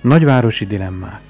Nagyvárosi dilemmák.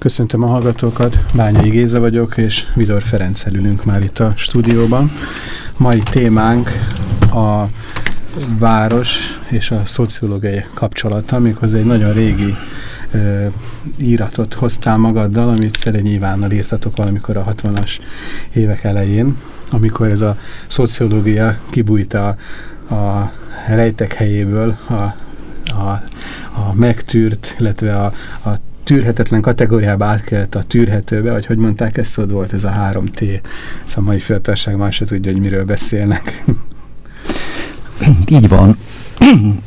Köszöntöm a hallgatókat, Bányai Géza vagyok, és Vidor Ferenc ülünk már itt a stúdióban. Mai témánk a város és a szociológiai kapcsolata, méghozzá egy nagyon régi ö, íratot hoztál magaddal, amit Szerenyi Ivánnal írtatok valamikor a 60-as évek elején, amikor ez a szociológia kibújt a, a rejtek helyéből, a, a, a megtűrt, illetve a, a tűrhetetlen kategóriába átkelett a tűrhetőbe, vagy hogy mondták, ez szóval volt ez a 3T. Szóval mai fiatalság már se tudja, hogy miről beszélnek. Így van.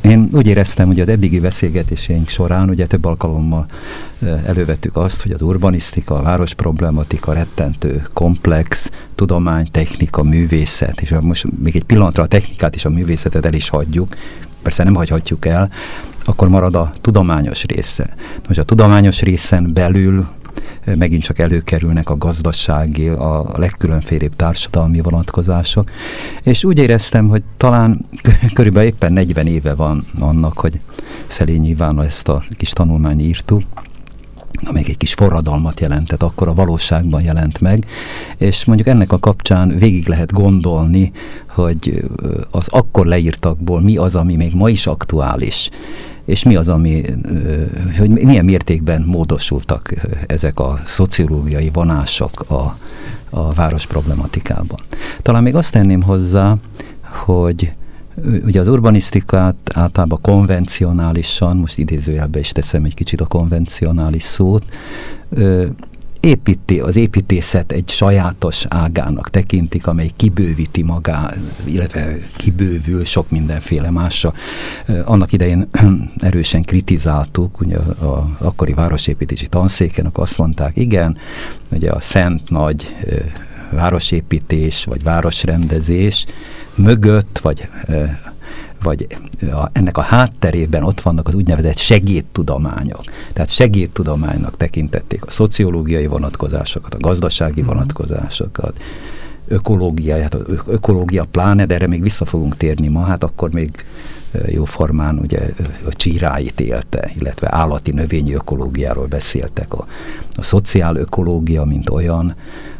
Én úgy éreztem, hogy az eddigi beszélgetéseink során ugye több alkalommal elővettük azt, hogy az urbanisztika, a városproblematika rettentő komplex, tudomány, technika, művészet, és most még egy pillanatra a technikát és a művészetet el is hagyjuk, persze nem hagyhatjuk el, akkor marad a tudományos része. Most a tudományos részen belül megint csak előkerülnek a gazdasági, a legkülönfélébb társadalmi vonatkozások, és úgy éreztem, hogy talán körülbelül éppen 40 éve van annak, hogy Szelényi Ivánra ezt a kis tanulmány írtuk, amelyik egy kis forradalmat jelentett, akkor a valóságban jelent meg, és mondjuk ennek a kapcsán végig lehet gondolni, hogy az akkor leírtakból mi az, ami még ma is aktuális, és mi az, ami, hogy milyen mértékben módosultak ezek a szociológiai vonások a, a város problematikában. Talán még azt tenném hozzá, hogy ugye az urbanisztikát általában konvencionálisan, most idézőjelbe is teszem egy kicsit a konvencionális szót, építi, az építészet egy sajátos ágának tekintik, amely kibővíti magá, illetve kibővül sok mindenféle másra. Annak idején erősen kritizáltuk, ugye a, akkori városépítési tanszéken, azt mondták, igen, ugye a szent nagy városépítés, vagy városrendezés mögött, vagy vagy a, ennek a hátterében ott vannak az úgynevezett segédtudományok. Tehát segédtudománynak tekintették a szociológiai vonatkozásokat, a gazdasági mm. vonatkozásokat, ökológiáját, ökológia pláne, de erre még vissza fogunk térni ma, hát akkor még jóformán ugye a csíráit élte, illetve állati növényi ökológiáról beszéltek. A, a szociál ökológia, mint olyan,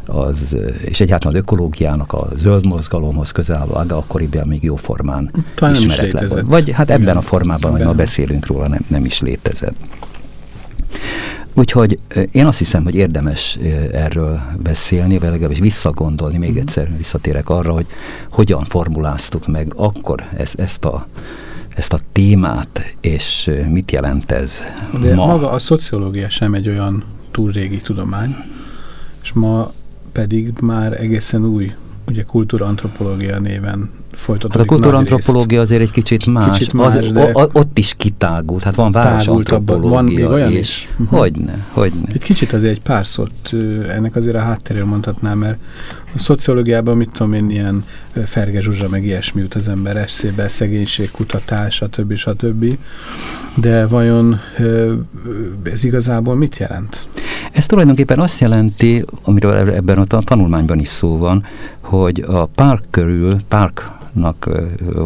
az, és egyáltalán az ökológiának a zöld mozgalomhoz közel álló ága akkoriban még jó formán Talán ismeretlen volt. Vagy hát ebben Igen. a formában, hogy ma beszélünk róla, nem, nem is létezett. Úgyhogy én azt hiszem, hogy érdemes erről beszélni, vagy legalábbis visszagondolni, még mm. egyszer visszatérek arra, hogy hogyan formuláztuk meg akkor ezt, ezt a ezt a témát, és mit jelent ez De ma? maga a szociológia sem egy olyan túl régi tudomány, és ma pedig már egészen új, ugye kultúrantropológia néven folytatódik. Hát a kultúrantropológia azért egy kicsit más. Kicsit más az, o, o, ott is kitágult, hát van városantropológia. Van még olyan és, is. Hogyne, hogyne. Egy kicsit azért egy pár szót ennek azért a háttéréről mondhatnám, mert a szociológiában, mit tudom én, ilyen Ferge Zsuzsa, meg ilyesmi jut az ember eszébe, szegénység, kutatás, stb. stb. De vajon ez igazából mit jelent? Ez tulajdonképpen azt jelenti, amiről ebben a tanulmányban is szó van, hogy a park körül, parknak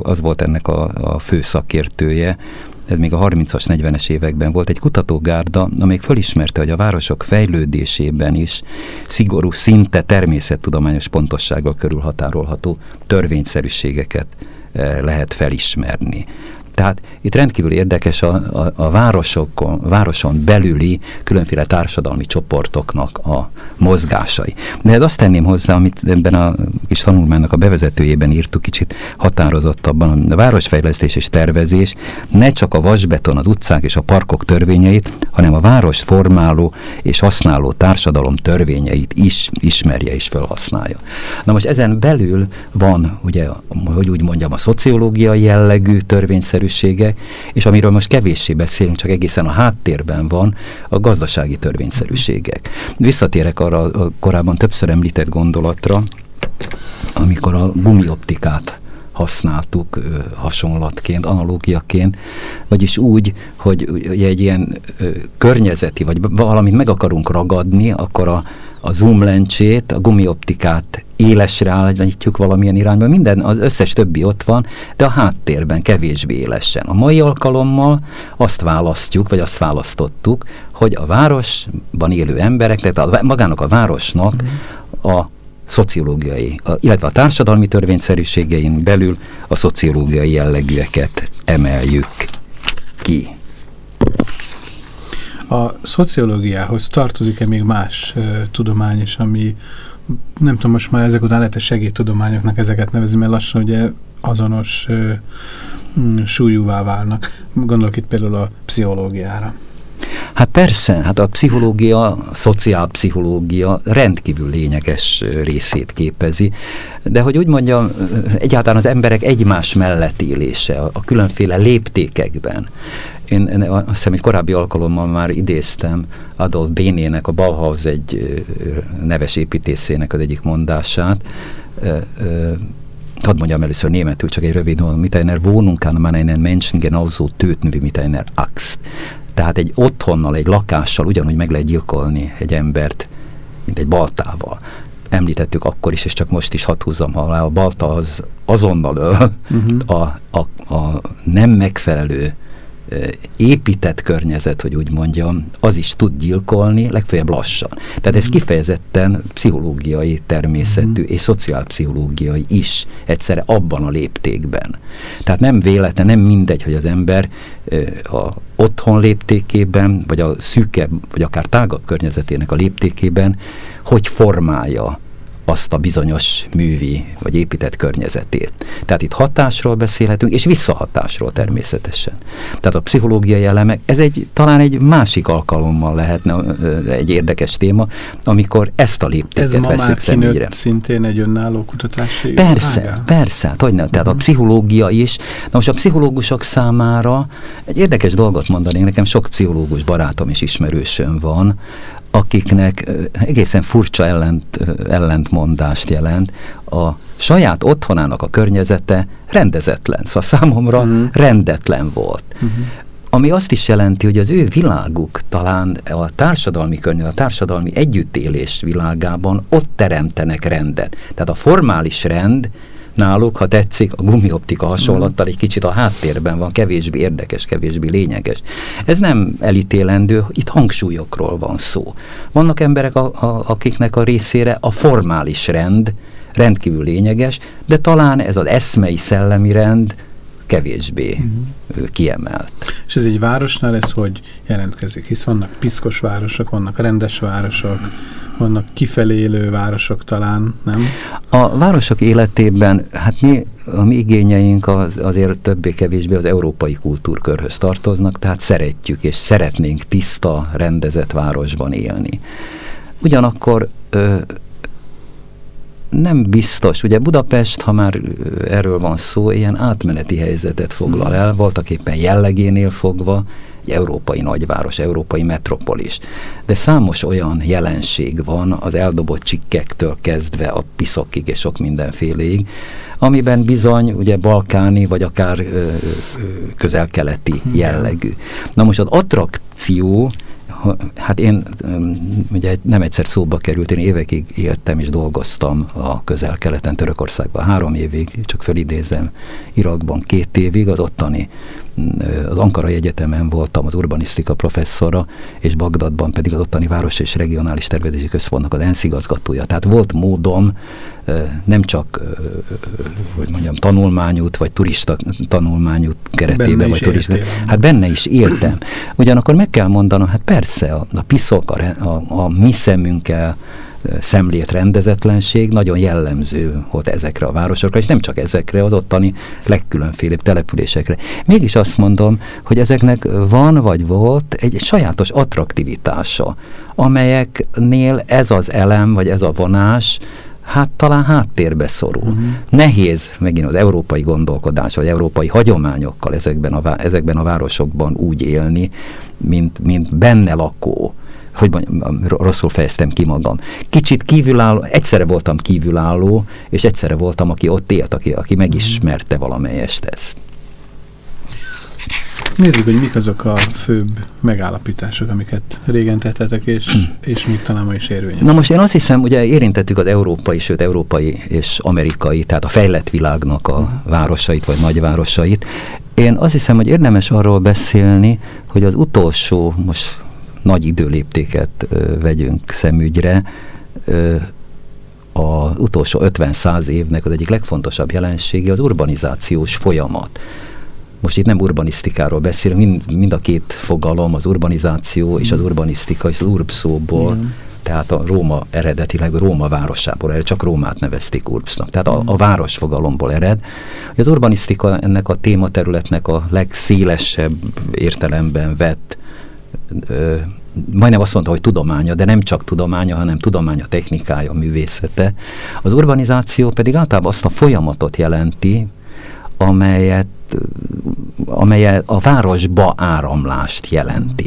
az volt ennek a, a fő szakértője, ez még a 30-as, 40-es években volt egy kutatógárda, amelyik fölismerte, hogy a városok fejlődésében is szigorú, szinte természettudományos pontossággal körülhatárolható törvényszerűségeket lehet felismerni. Tehát itt rendkívül érdekes a, a, a városokon, városon belüli különféle társadalmi csoportoknak a mozgásai. De ez azt tenném hozzá, amit ebben a kis tanulmánynak a bevezetőjében írtuk kicsit határozottabban, a városfejlesztés és tervezés ne csak a vasbeton, az utcák és a parkok törvényeit, hanem a város formáló és használó társadalom törvényeit is ismerje és felhasználja. Na most ezen belül van, ugye, hogy úgy mondjam, a szociológiai jellegű törvényszerűségek, és amiről most kevéssé beszélünk, csak egészen a háttérben van a gazdasági törvényszerűségek. Visszatérek arra a korábban többször említett gondolatra, amikor a gumioptikát használtuk ö, hasonlatként, analógiaként, vagyis úgy, hogy egy ilyen ö, környezeti, vagy valamit meg akarunk ragadni, akkor a, a zoom lencsét, a gumioptikát élesre állítjuk valamilyen irányba, minden, az összes többi ott van, de a háttérben kevésbé élesen. A mai alkalommal azt választjuk, vagy azt választottuk, hogy a városban élő emberek, tehát a, magának a városnak a szociológiai, a, illetve a társadalmi törvényszerűségein belül a szociológiai jellegűeket emeljük ki. A szociológiához tartozik-e még más uh, tudomány is, ami nem tudom, most már ezek után lehet -e segédtudományoknak ezeket nevezni, mert lassan ugye azonos uh, súlyúvá válnak. Gondolok itt például a pszichológiára. Hát persze, hát a pszichológia, a szociálpszichológia rendkívül lényeges részét képezi, de hogy úgy mondjam, egyáltalán az emberek egymás mellett élése, a, a különféle léptékekben. Én, én azt hiszem, egy korábbi alkalommal már idéztem Adolf Bénének, a Bauhaus egy neves építészének az egyik mondását, hadd mondjam először németül, csak egy rövid mondom, mit einer Wohnung kann man einen Menschen genauso töten, wie mit einer Axt. Tehát egy otthonnal, egy lakással ugyanúgy meg lehet gyilkolni egy embert, mint egy baltával. Említettük akkor is, és csak most is hadd húzom alá, a balta az azonnal öl, uh-huh. a, a, a nem megfelelő épített környezet, hogy úgy mondjam, az is tud gyilkolni, legfeljebb lassan. Tehát ez mhm. kifejezetten pszichológiai természetű mm. és szociálpszichológiai is egyszerre abban a léptékben. Tehát nem véletlen, nem mindegy, hogy az ember a otthon léptékében, vagy a szűkebb, vagy akár tágabb környezetének a léptékében, hogy formálja azt a bizonyos művi vagy épített környezetét. Tehát itt hatásról beszélhetünk, és visszahatásról természetesen. Tehát a pszichológiai elemek, ez egy talán egy másik alkalommal lehetne egy érdekes téma, amikor ezt a léptéket ez veszük személyre. szintén egy önálló kutatási Persze, ágá? persze, hát hogy nem, tehát uh -huh. a mhm. pszichológia is. Na most a pszichológusok számára egy érdekes dolgot mondani, nekem sok pszichológus barátom és ismerősöm van, akiknek egészen furcsa ellent, ellentmondást jelent, a saját otthonának a környezete rendezetlen. Szóval számomra uh-huh. rendetlen volt. Uh-huh. Ami azt is jelenti, hogy az ő világuk talán a társadalmi környezet, a társadalmi együttélés világában ott teremtenek rendet. Tehát a formális rend náluk, ha tetszik, a gumioptika hasonlattal egy kicsit a háttérben van, kevésbé érdekes, kevésbé lényeges. Ez nem elítélendő, itt hangsúlyokról van szó. Vannak emberek, a, a, akiknek a részére a formális rend rendkívül lényeges, de talán ez az eszmei szellemi rend kevésbé uh-huh. kiemelt. És ez egy városnál ez hogy jelentkezik? Hisz vannak piszkos városok, vannak rendes városok, vannak kifelé élő városok talán, nem? A városok életében, hát mi, a mi igényeink az, azért többé-kevésbé az európai kultúrkörhöz tartoznak, tehát szeretjük és szeretnénk tiszta, rendezett városban élni. Ugyanakkor ö, nem biztos. Ugye Budapest, ha már erről van szó, ilyen átmeneti helyzetet foglal el, voltak éppen jellegénél fogva, egy európai nagyváros, európai metropolis. De számos olyan jelenség van az eldobott csikkektől kezdve a piszokig és sok mindenféléig, amiben bizony ugye balkáni vagy akár közelkeleti jellegű. Na most az attrakció hát én ugye nem egyszer szóba került, én évekig éltem és dolgoztam a közel-keleten, Törökországban. Három évig, csak fölidézem, Irakban két évig, az ottani az Ankarai Egyetemen voltam az urbanisztika professzora, és Bagdadban pedig az ottani város és regionális tervezési központnak az ENSZ igazgatója. Tehát volt módom nem csak, hogy mondjam, tanulmányút, vagy turista tanulmányút keretében, vagy turista. Hát benne is éltem. Ugyanakkor meg kell mondanom, hát persze a, a piszok, a, a, a mi szemünkkel, szemlélt rendezetlenség nagyon jellemző volt ezekre a városokra, és nem csak ezekre, az ottani legkülönfélebb településekre. Mégis azt mondom, hogy ezeknek van vagy volt egy sajátos attraktivitása, amelyeknél ez az elem, vagy ez a vonás, hát talán háttérbe szorul. Uh-huh. Nehéz megint az európai gondolkodás, vagy európai hagyományokkal ezekben a, ezekben a városokban úgy élni, mint, mint benne lakó hogy mondjam, rosszul fejeztem ki magam. Kicsit kívülálló, egyszerre voltam kívülálló, és egyszerre voltam, aki ott élt, aki, aki megismerte valamelyest ezt. Nézzük, hogy mik azok a főbb megállapítások, amiket régen tettetek, és, hm. és még talán ma is érvényes. Na most én azt hiszem, ugye érintettük az európai, sőt európai és amerikai, tehát a fejlett világnak a városait, vagy nagyvárosait. Én azt hiszem, hogy érdemes arról beszélni, hogy az utolsó, most nagy időléptéket vegyünk szemügyre, az utolsó 50-100 évnek az egyik legfontosabb jelensége az urbanizációs folyamat. Most itt nem urbanisztikáról beszélünk, mind, mind a két fogalom, az urbanizáció és az urbanisztika, és az urb szóból, Igen. tehát a Róma eredetileg Róma városából ered, csak Rómát nevezték urbsnak, tehát a, a város fogalomból ered. Az urbanisztika ennek a tématerületnek a legszélesebb értelemben vett ö, majdnem azt mondta, hogy tudománya, de nem csak tudománya, hanem tudománya, technikája, művészete. Az urbanizáció pedig általában azt a folyamatot jelenti, amelyet, amelyet a városba áramlást jelenti.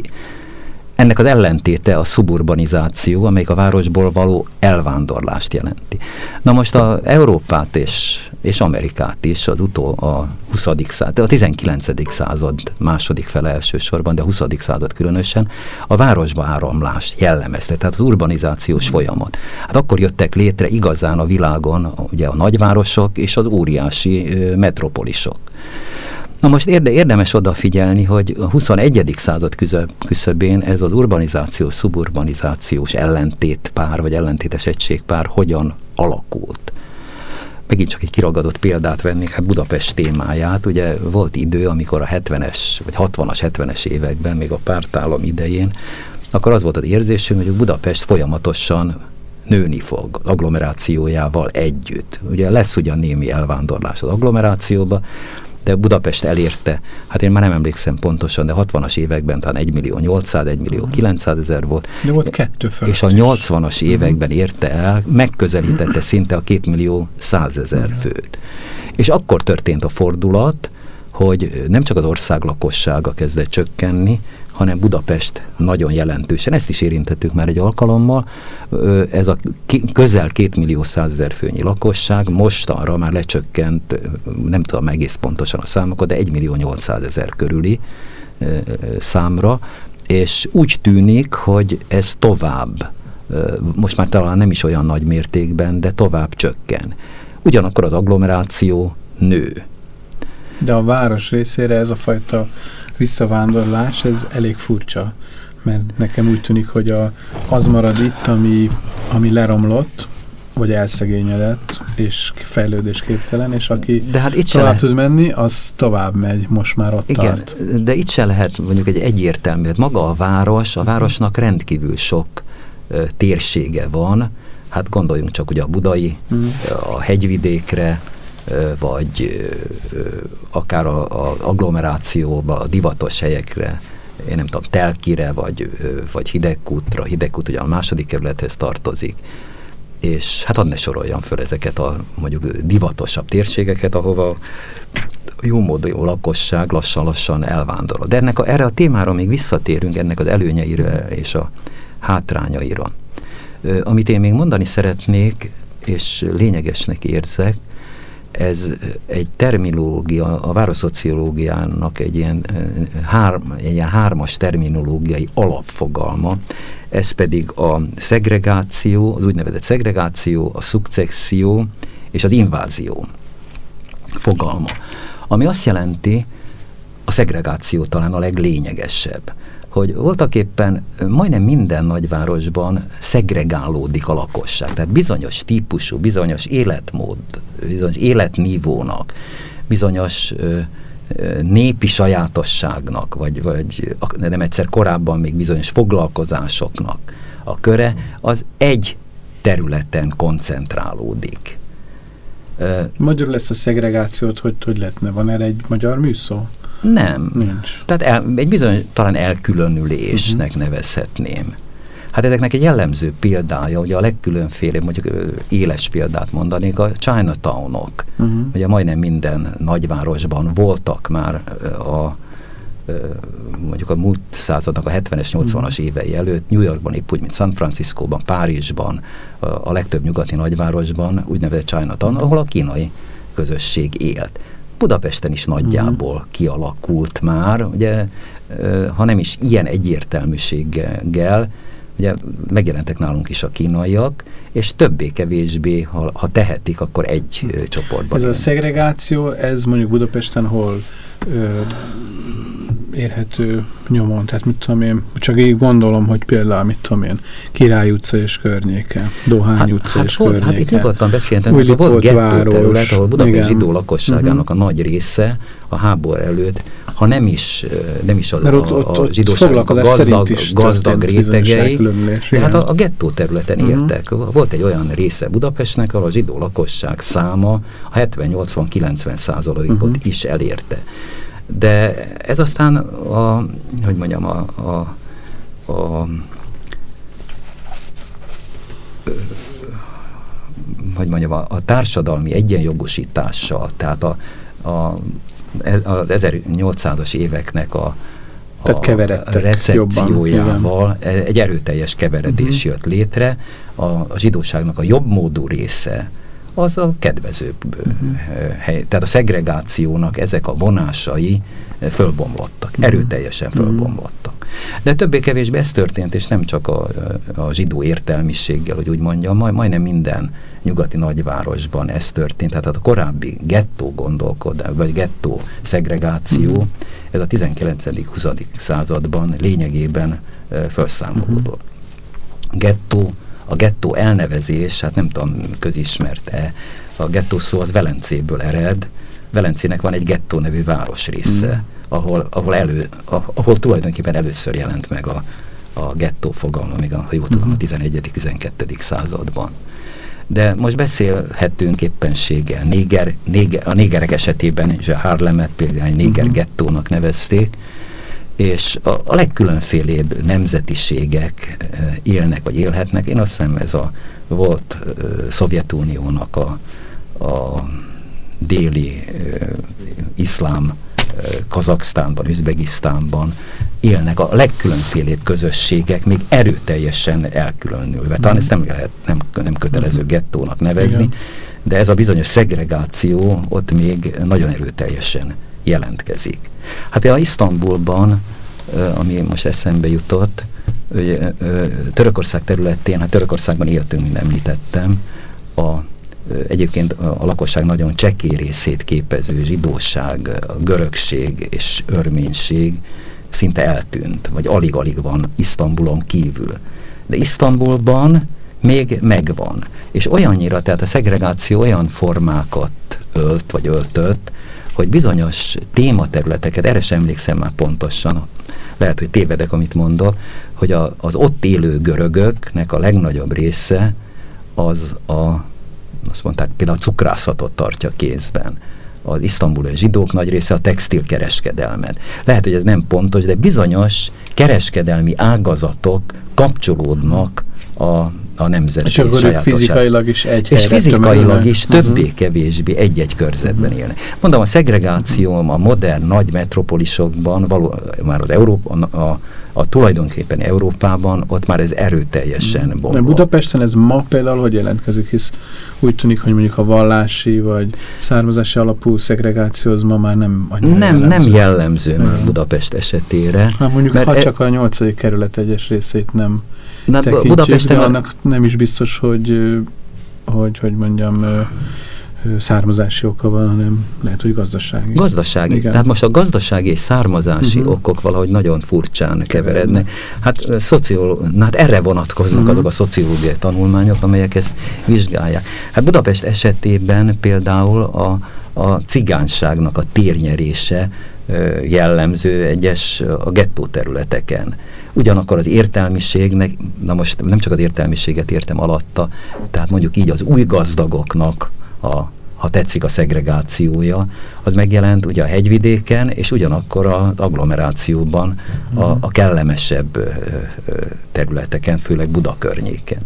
Ennek az ellentéte a suburbanizáció, amelyik a városból való elvándorlást jelenti. Na most a Európát és, és Amerikát is az utó a 20. század, a 19. század második fele elsősorban, de a 20. század különösen a városba áramlást jellemezte, tehát az urbanizációs folyamat. Hát akkor jöttek létre igazán a világon ugye a nagyvárosok és az óriási metropolisok. Na most érde, érdemes odafigyelni, hogy a 21. század küszöbén ez az urbanizációs, szuburbanizációs ellentétpár, vagy ellentétes egységpár hogyan alakult. Megint csak egy kiragadott példát vennék, hát Budapest témáját. Ugye volt idő, amikor a 70-es, vagy 60-as, 70-es években, még a pártállam idején, akkor az volt az érzésünk, hogy Budapest folyamatosan nőni fog agglomerációjával együtt. Ugye lesz ugyan némi elvándorlás az agglomerációba, de Budapest elérte, hát én már nem emlékszem pontosan, de 60-as években talán 1 millió 800, 1 millió 900 ezer volt. De volt kettő fölött És a 80-as mhm. években érte el, megközelítette szinte a 2 millió 100 ezer főt. És akkor történt a fordulat, hogy nem csak az ország lakossága kezdett csökkenni, hanem Budapest nagyon jelentősen, ezt is érintettük már egy alkalommal, ez a közel két millió százezer főnyi lakosság mostanra már lecsökkent, nem tudom egész pontosan a számokat, de 1 millió 800 ezer körüli számra, és úgy tűnik, hogy ez tovább, most már talán nem is olyan nagy mértékben, de tovább csökken. Ugyanakkor az agglomeráció nő. De a város részére ez a fajta visszavándorlás, ez elég furcsa, mert nekem úgy tűnik, hogy a, az marad itt, ami, ami leromlott, vagy elszegényedett, és fejlődésképtelen, és aki de hát itt tovább lehet. tud menni, az tovább megy, most már ott Igen, tart. de itt se lehet mondjuk egy egyértelmű, maga a város, a városnak rendkívül sok ö, térsége van, hát gondoljunk csak ugye a budai, mm. a hegyvidékre, vagy akár a, a agglomerációba, a divatos helyekre, én nem tudom, Telkire, vagy, vagy Hidegkútra, Hidegkút ugye a második kerülethez tartozik, és hát hadd ne soroljam föl ezeket a mondjuk divatosabb térségeket, ahova jó módú lakosság lassan-lassan elvándorol. De ennek a, erre a témára még visszatérünk, ennek az előnyeire és a hátrányaira. Amit én még mondani szeretnék, és lényegesnek érzek, ez egy terminológia, a városszociológiának egy ilyen, hár, egy ilyen hármas terminológiai alapfogalma, ez pedig a szegregáció, az úgynevezett szegregáció, a szukcesszió és az invázió fogalma. Ami azt jelenti, a szegregáció talán a leglényegesebb, hogy voltak éppen majdnem minden nagyvárosban szegregálódik a lakosság. Tehát bizonyos típusú, bizonyos életmód, bizonyos életnívónak, bizonyos ö, népi sajátosságnak, vagy, vagy nem egyszer korábban még bizonyos foglalkozásoknak a köre, az egy területen koncentrálódik. Magyarul lesz a szegregációt, hogy hogy lehetne? Van erre egy magyar műszó? Nem. Nincs. Tehát el, egy bizony talán elkülönülésnek uh -huh. nevezhetném. Hát ezeknek egy jellemző példája, ugye a legkülönféle, mondjuk éles példát mondanék, a Chinatownok. Uh -huh. Ugye majdnem minden nagyvárosban voltak már a mondjuk a múlt századnak a 70-es, 80-as uh -huh. évei előtt, New Yorkban épp úgy, mint San Franciscóban, Párizsban, a, a legtöbb nyugati nagyvárosban, úgynevezett Chinatown, ahol a kínai közösség élt. Budapesten is nagyjából uh-huh. kialakult már, ugye, ha nem is ilyen egyértelműséggel, ugye megjelentek nálunk is a kínaiak, és többé-kevésbé, ha, ha tehetik, akkor egy csoportban. Ez a szegregáció, ez mondjuk Budapesten hol ö, érhető nyomon. Tehát mit tudom én, csak így gondolom, hogy például mit tudom én, Király utca és környéke, Dohány hát, utca hát és volt, környéke. Hát itt nyugodtan beszéltem, hogy volt gettó terület, ahol Budapest zsidó lakosságának uh -huh. a nagy része a háború előtt, ha nem is, nem is a, ott, ott, a, a zsidóságnak a gazdag, gazdag rétegei, de hát a, a gettó területen uh -huh. éltek. Volt egy olyan része Budapestnek, ahol a zsidó lakosság száma a 70-80-90 százalékot uh -huh. is elérte. De ez aztán a, hogy mondjam, a, a, a hogy mondjam, a, a társadalmi egyenjogosítással, tehát a, a, az 1800-as éveknek a, a recepciójával egy erőteljes keveredés uh -huh. jött létre. A, a zsidóságnak a jobb módú része, az a kedvezőbb uh -huh. hely. Tehát a szegregációnak ezek a vonásai fölbomlottak, uh -huh. erőteljesen fölbomlottak. De többé-kevésbé ez történt, és nem csak a, a zsidó értelmiséggel, hogy úgy mondjam, majd, majdnem minden nyugati nagyvárosban ez történt. Tehát a korábbi gettó gondolkodás, vagy gettó szegregáció, uh -huh. ez a 19.-20. században lényegében felszámolódott. Uh -huh. Gettó a gettó elnevezés, hát nem tudom, közismert-e, a gettó szó az Velencéből ered, Velencének van egy gettó nevű városrésze, mm. ahol, ahol, elő, ahol tulajdonképpen először jelent meg a, a gettó fogalma, még a, ha jól tudom, a 11.-12. Mhm. században. De most beszélhetünk éppenséggel. Néger, néger, a négerek esetében is a Harlemet például egy néger uh mhm. -huh. gettónak nevezték, és a, a legkülönfélébb nemzetiségek eh, élnek, vagy élhetnek. Én azt hiszem ez a volt uh, Szovjetuniónak a, a déli uh, iszlám uh, Kazaksztánban, Üzbegisztánban élnek a legkülönfélébb közösségek, még erőteljesen elkülönülve. Talán ezt nem lehet, nem, nem kötelező gettónak nevezni, Igen. de ez a bizonyos szegregáció ott még nagyon erőteljesen jelentkezik. Hát például Isztambulban, ami most eszembe jutott, ugye, Törökország területén, hát Törökországban éltünk, mint említettem, a, egyébként a lakosság nagyon csekély részét képező zsidóság, görögség és örménység szinte eltűnt, vagy alig-alig van Isztambulon kívül. De Isztambulban még megvan. És olyannyira, tehát a szegregáció olyan formákat ölt, vagy öltött, hogy bizonyos tématerületeket, erre sem emlékszem már pontosan, lehet, hogy tévedek, amit mondok, hogy a, az ott élő görögöknek a legnagyobb része az a, azt mondták, például a cukrászatot tartja kézben. Az isztambuli zsidók nagy része a textilkereskedelmet. Lehet, hogy ez nem pontos, de bizonyos kereskedelmi ágazatok kapcsolódnak a a nemzeti És akkor ők fizikailag is egy És fizikailag is többé-kevésbé egy-egy körzetben uh -huh. élnek. Mondom, a szegregáció a modern nagy metropolisokban, való, már az Európa, a, a tulajdonképpen Európában ott már ez erőteljesen bomlott. Budapesten ez ma például hogy jelentkezik, hisz úgy tűnik, hogy mondjuk a vallási vagy származási alapú szegregáció az ma már nem annyira Nem, jellemző. nem jellemző már Budapest esetére. Hát mondjuk, mert ha e csak a nyolcadik kerület egyes részét nem Na, Budapesten de annak nem is biztos, hogy hogy, hogy mondjam, származási oka van, hanem lehet, hogy gazdasági. Gazdasági. Igen. Tehát most a gazdasági és származási uh -huh. okok valahogy nagyon furcsán keverednek. Hát, szociol, hát erre vonatkoznak uh mhm. -huh. azok a szociológiai tanulmányok, amelyek ezt vizsgálják. Hát Budapest esetében például a, a cigányságnak a térnyerése jellemző egyes a gettó területeken. Ugyanakkor az értelmiségnek, na most nem csak az értelmiséget értem alatta, tehát mondjuk így az új gazdagoknak a ha tetszik a szegregációja, az megjelent ugye a hegyvidéken, és ugyanakkor az agglomerációban a, a kellemesebb területeken, főleg Buda környéken.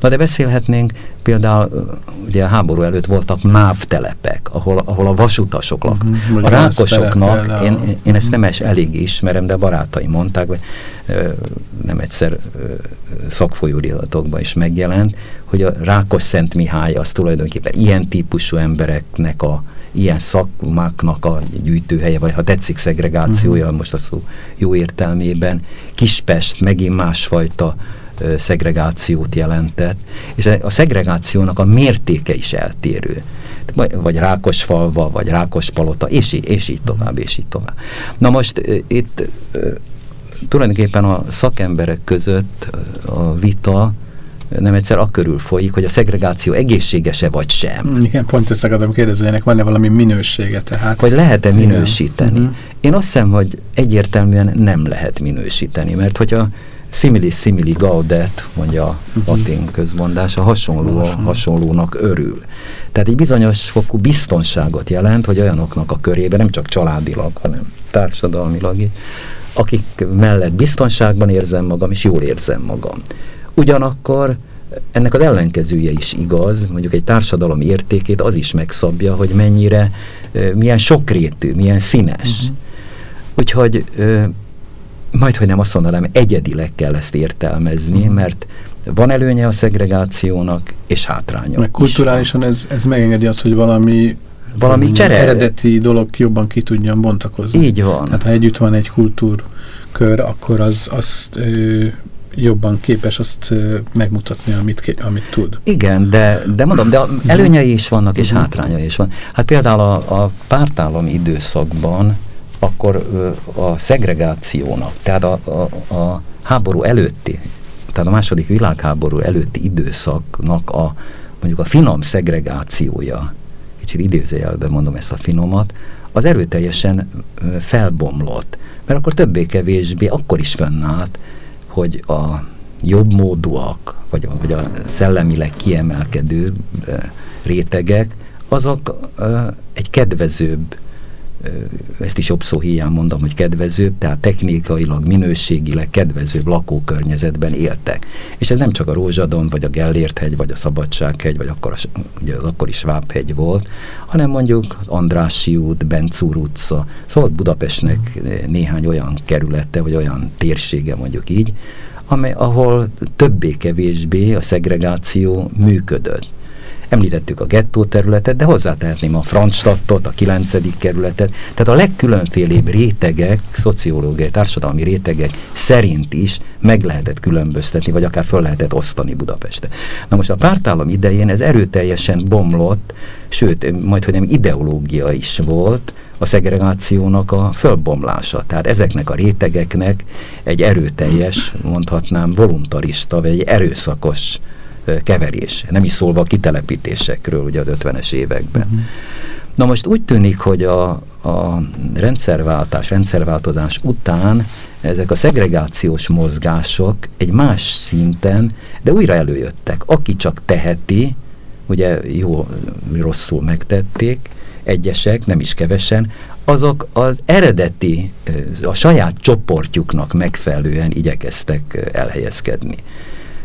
Na de beszélhetnénk, például ugye a háború előtt voltak MÁV telepek, ahol, ahol a vasutasok laknak. Uh mhm, -huh, a rákosoknak, én, én ezt nem es elég ismerem, de barátaim mondták, hogy nem egyszer szakfolyóiratokban is megjelent, hogy a Rákos Szent Mihály az tulajdonképpen ilyen típusú embereknek a ilyen szakmáknak a gyűjtőhelye, vagy ha tetszik szegregációja, uh. -huh. most a szó jó értelmében. Kispest megint másfajta ö, szegregációt jelentett, és a szegregációnak a mértéke is eltérő vagy Rákosfalva, vagy Rákospalota, és, és így tovább, és így tovább. Na most itt tulajdonképpen a szakemberek között a vita nem egyszer akkörül folyik, hogy a szegregáció egészséges-e vagy sem. Igen, pont ezt akartam kérdezni, ennek van-e valami minősége tehát? Hogy lehet-e minősíteni? Uh mhm. Én azt hiszem, hogy egyértelműen nem lehet minősíteni, mert hogyha similis simili gaudet, mondja a -huh. latin közmondás, a hasonló a hasonlónak örül. Tehát egy bizonyos fokú biztonságot jelent, hogy olyanoknak a körében, nem csak családilag, hanem társadalmilag, akik mellett biztonságban érzem magam, és jól érzem magam. Ugyanakkor ennek az ellenkezője is igaz, mondjuk egy társadalom értékét az is megszabja, hogy mennyire, milyen sokrétű, milyen színes. Uh -huh. Úgyhogy majd, hogy nem azt mondanám, egyedileg kell ezt értelmezni, uh -huh. mert van előnye a szegregációnak, és hátránya. Meg kulturálisan ez, ez megengedi azt, hogy valami valami csere. eredeti dolog jobban ki tudjon bontakozni. Így van. Tehát ha együtt van egy kultúrkör, akkor az azt ö, jobban képes azt megmutatni, amit, amit tud. Igen, de, de mondom, de előnyei is vannak, és mhm. hátrányai is van. Hát például a, a pártállami időszakban akkor a szegregációnak, tehát a, a, a háború előtti, tehát a második világháború előtti időszaknak a mondjuk a finom szegregációja kicsit idézőjelben mondom ezt a finomat, az erőteljesen felbomlott. Mert akkor többé-kevésbé akkor is fönnállt, hogy a jobb módúak, vagy a, vagy a szellemileg kiemelkedő rétegek, azok egy kedvezőbb ezt is jobb hiány mondom, hogy kedvezőbb, tehát technikailag, minőségileg kedvezőbb lakókörnyezetben éltek. És ez nem csak a Rózsadon, vagy a Gellért-hegy, vagy a Szabadsághegy, vagy akkor, a, ugye az akkor is Vábhegy volt, hanem mondjuk Andrássy út, Bencúr utca, szóval Budapestnek néhány olyan kerülete, vagy olyan térsége mondjuk így, amely, ahol többé-kevésbé a szegregáció működött. Említettük a gettó területet, de hozzátehetném a Franzstadtot, a 9. kerületet. Tehát a legkülönfélébb rétegek, szociológiai, társadalmi rétegek szerint is meg lehetett különböztetni, vagy akár föl lehetett osztani Budapestet. Na most a pártállam idején ez erőteljesen bomlott, sőt, majd hogy nem ideológia is volt, a szegregációnak a fölbomlása. Tehát ezeknek a rétegeknek egy erőteljes, mondhatnám voluntarista, vagy egy erőszakos keverés, nem is szólva a kitelepítésekről ugye az 50-es években. Mhm. Na most úgy tűnik, hogy a, a rendszerváltás, rendszerváltozás után ezek a szegregációs mozgások egy más szinten, de újra előjöttek. Aki csak teheti, ugye jó, rosszul megtették, egyesek, nem is kevesen, azok az eredeti, a saját csoportjuknak megfelelően igyekeztek elhelyezkedni.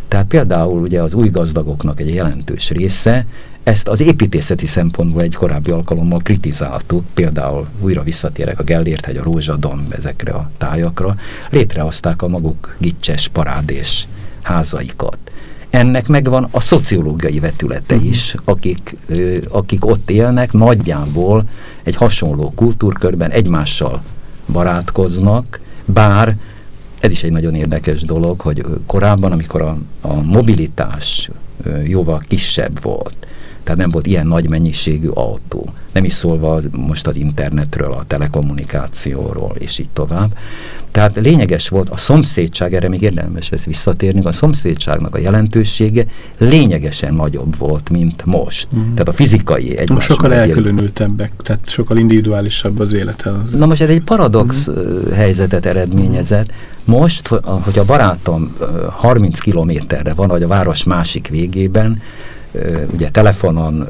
Tehát például ugye az új gazdagoknak egy jelentős része ezt az építészeti szempontból egy korábbi alkalommal kritizáltuk, például újra visszatérek a Gellért hegy, a Rózsadon, ezekre a tájakra, létrehozták a maguk gicses parádés házaikat. Ennek megvan a szociológiai vetülete uh-huh. is, akik, akik ott élnek, nagyjából egy hasonló kultúrkörben egymással barátkoznak, bár ez is egy nagyon érdekes dolog, hogy korábban, amikor a, a mobilitás jóval kisebb volt, tehát nem volt ilyen nagy mennyiségű autó. Nem is szólva most az internetről, a telekommunikációról, és így tovább. Tehát lényeges volt a szomszédság, erre még érdemes lesz visszatérni, a szomszédságnak a jelentősége lényegesen nagyobb volt, mint most. Mm. Tehát a fizikai egymás. Most sokkal elkülönültebbek, tehát sokkal individuálisabb az élete. Na most ez egy paradox mm. helyzetet eredményezett. Most, hogy a barátom 30 kilométerre van, vagy a város másik végében, ugye telefonon,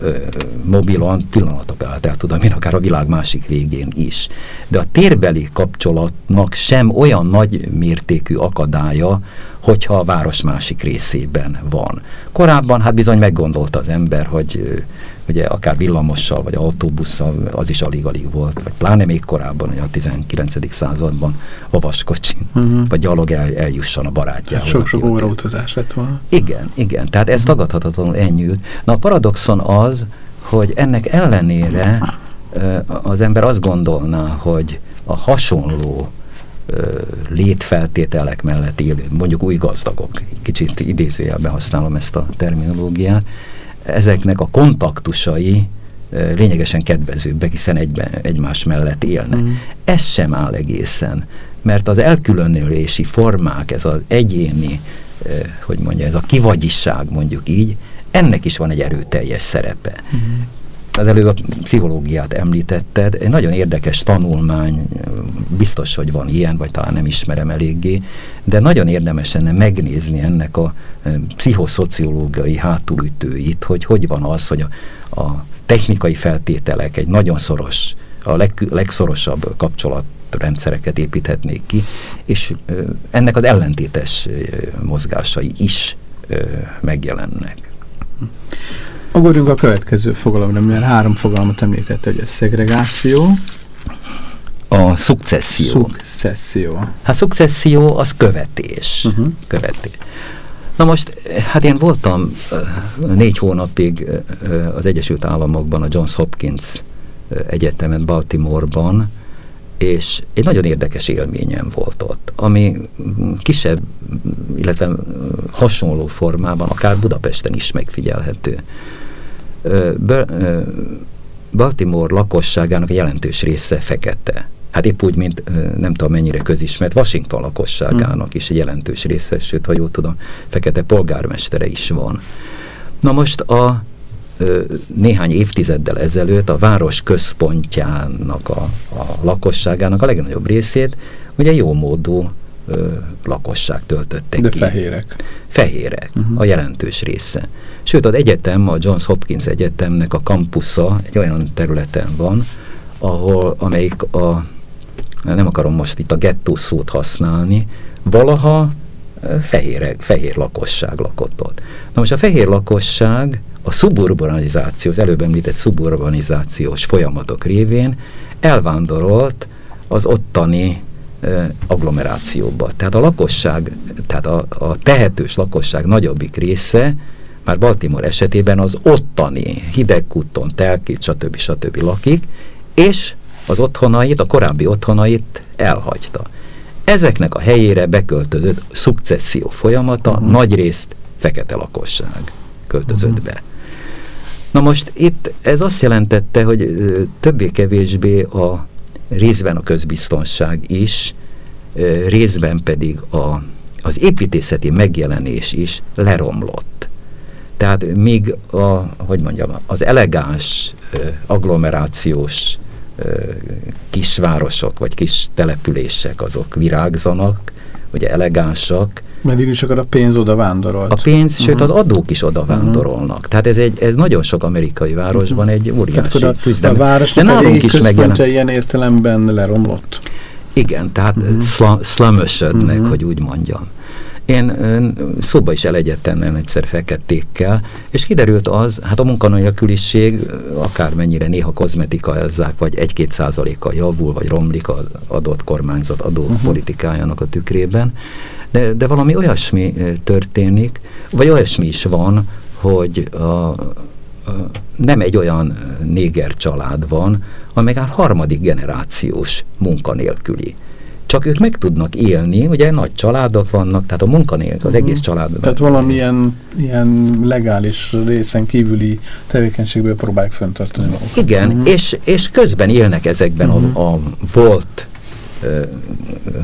mobilon pillanatok alatt el tudom én akár a világ másik végén is. De a térbeli kapcsolatnak sem olyan nagy mértékű akadálya, hogyha a város másik részében van. Korábban hát bizony meggondolta az ember, hogy ugye akár villamossal vagy autóbusszal az is alig-alig volt, vagy pláne még korábban, a 19. században avaskocsin, uh mhm. -huh. vagy gyalog el, eljusson a barátjához. Sok-sok óra utazás lett volna. Igen, igen, tehát ez mhm. tagadhatatlanul ennyült. Na a paradoxon az, hogy ennek ellenére az ember azt gondolná, hogy a hasonló létfeltételek mellett élő, mondjuk új gazdagok, kicsit idézőjelben használom ezt a terminológiát, ezeknek a kontaktusai lényegesen kedvezőbbek, hiszen egyben, egymás mellett élnek. Mm. Ez sem áll egészen, mert az elkülönülési formák, ez az egyéni, hogy mondja, ez a kivagyiság mondjuk így, ennek is van egy erőteljes szerepe. Mm az előbb a pszichológiát említetted, egy nagyon érdekes tanulmány, biztos, hogy van ilyen, vagy talán nem ismerem eléggé, de nagyon érdemes lenne megnézni ennek a pszichoszociológiai hátulütőit, hogy hogy van az, hogy a, a technikai feltételek egy nagyon szoros, a leg, legszorosabb kapcsolatrendszereket építhetnék ki, és ennek az ellentétes mozgásai is megjelennek. Ugorjunk a következő fogalomra, mert három fogalmat említette, hogy a szegregáció, a szukcesszió. Szukcesszió. Hát szukcesszió az követés. Uh -huh. követés. Na most, hát én voltam négy hónapig az Egyesült Államokban, a Johns Hopkins Egyetemen, Baltimore-ban, és egy nagyon érdekes élményem volt ott, ami kisebb, illetve hasonló formában, akár Budapesten is megfigyelhető. Baltimore lakosságának jelentős része fekete. Hát épp úgy, mint nem tudom mennyire közismert, Washington lakosságának is egy jelentős része, sőt, ha jól tudom, fekete polgármestere is van. Na most a néhány évtizeddel ezelőtt a város központjának a, a lakosságának a legnagyobb részét ugye jó módú ö, lakosság töltötte De ki. fehérek. Fehérek, uh -huh. a jelentős része. Sőt, az egyetem, a Johns Hopkins Egyetemnek a kampusza egy olyan területen van, ahol, amelyik a, nem akarom most itt a gettó szót használni, valaha fehér, fehér lakosság lakott ott. Na most a fehér lakosság a szuburbanizáció, az előbb említett szuburbanizációs folyamatok révén elvándorolt az ottani agglomerációba. Tehát a lakosság, tehát a, a tehetős lakosság nagyobbik része már Baltimore esetében az ottani hidegkuton, telkít, stb. stb. lakik, és az otthonait, a korábbi otthonait elhagyta. Ezeknek a helyére beköltözött szukcesszió folyamata, uh -huh. nagyrészt fekete lakosság költözött uh -huh. be. Na most itt ez azt jelentette, hogy többé-kevésbé a részben a közbiztonság is, részben pedig a, az építészeti megjelenés is leromlott. Tehát míg a, hogy mondjam, az elegáns agglomerációs kisvárosok, vagy kis települések, azok virágzanak, ugye elegánsak, mert is akkor a pénz oda vándorolt. A pénz, uh -huh. sőt az mhm. adók is oda vándorolnak. Uh -huh. Tehát ez, egy, ez nagyon sok amerikai városban egy óriási tehát küzdelem. A városnak De nálunk is megjelen... ilyen értelemben leromlott. Igen, tehát uh -huh. szla, szlamösödnek, uh -huh. hogy úgy mondjam. Én szóba is elegyedtem nem egyszer fekettékkel, és kiderült az, hát a munkanélküliség akármennyire néha kozmetikaezzák, vagy 1-2 százaléka javul, vagy romlik az adott kormányzat adó uh mhm. -huh. politikájának a tükrében, de, de valami olyasmi történik, vagy olyasmi is van, hogy a, a, nem egy olyan néger család van, amely már harmadik generációs munkanélküli csak ők meg tudnak élni, ugye nagy családok vannak, tehát a munkanélkül, az -huh. egész családban. Tehát valamilyen ilyen legális részen kívüli tevékenységből próbálják föntartani magukat. Igen, uh -huh. és, és közben élnek ezekben uh -huh. a, a volt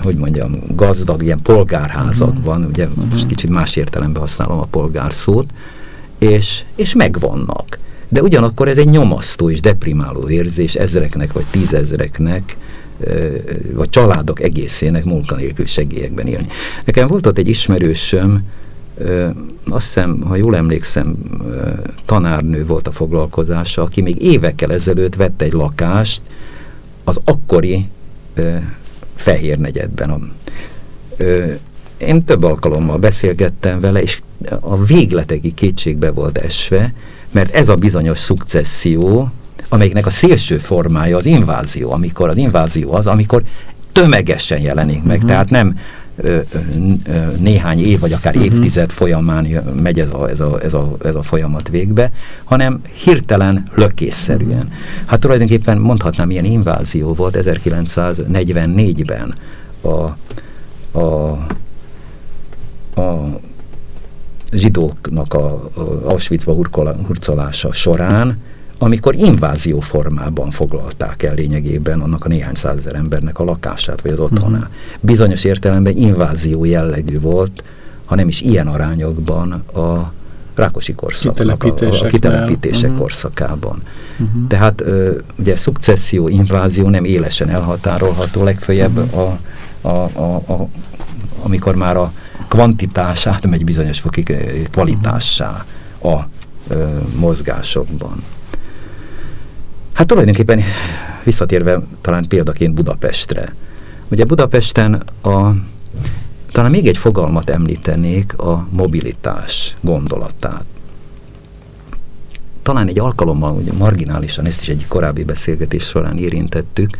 hogy mondjam, gazdag, ilyen polgárházakban, uh -huh. ugye uh -huh. most kicsit más értelemben használom a polgár szót, és, és megvannak. De ugyanakkor ez egy nyomasztó és deprimáló érzés ezreknek vagy tízezreknek, vagy családok egészének munkanélkül segélyekben élni. Nekem volt ott egy ismerősöm, azt hiszem, ha jól emlékszem, tanárnő volt a foglalkozása, aki még évekkel ezelőtt vett egy lakást az akkori Fehér negyedben. Én több alkalommal beszélgettem vele, és a végletegi kétségbe volt esve, mert ez a bizonyos szukcesszió, amelyiknek a szélső formája az invázió, amikor az invázió az, amikor tömegesen jelenik meg, uh mhm. -huh. tehát nem ö, ö, néhány év, vagy akár uh mhm. -huh. évtized folyamán megy ez a, ez, a, ez, a, ez a folyamat végbe, hanem hirtelen, lökésszerűen. Mhm. Hát tulajdonképpen mondhatnám, ilyen invázió volt 1944-ben a, a, a zsidóknak a, a Auschwitzba hurcolása során, amikor invázió formában foglalták el lényegében annak a néhány százezer embernek a lakását, vagy az otthonát. Uh mhm. -huh. Bizonyos értelemben invázió jellegű volt, ha nem is ilyen arányokban a Rákosi korszaknak, a, a kitelepítések uh mhm. -huh. korszakában. Uh mhm. -huh. Tehát ö, ugye szukcesszió, invázió nem élesen elhatárolható, legfeljebb uh -huh. a, a, a, a, amikor már a kvantitás átmegy bizonyos fokig kvalitássá a ö, mozgásokban. Hát tulajdonképpen visszatérve talán példaként Budapestre. Ugye Budapesten a, talán még egy fogalmat említenék, a mobilitás gondolatát. Talán egy alkalommal, ugye marginálisan, ezt is egy korábbi beszélgetés során érintettük,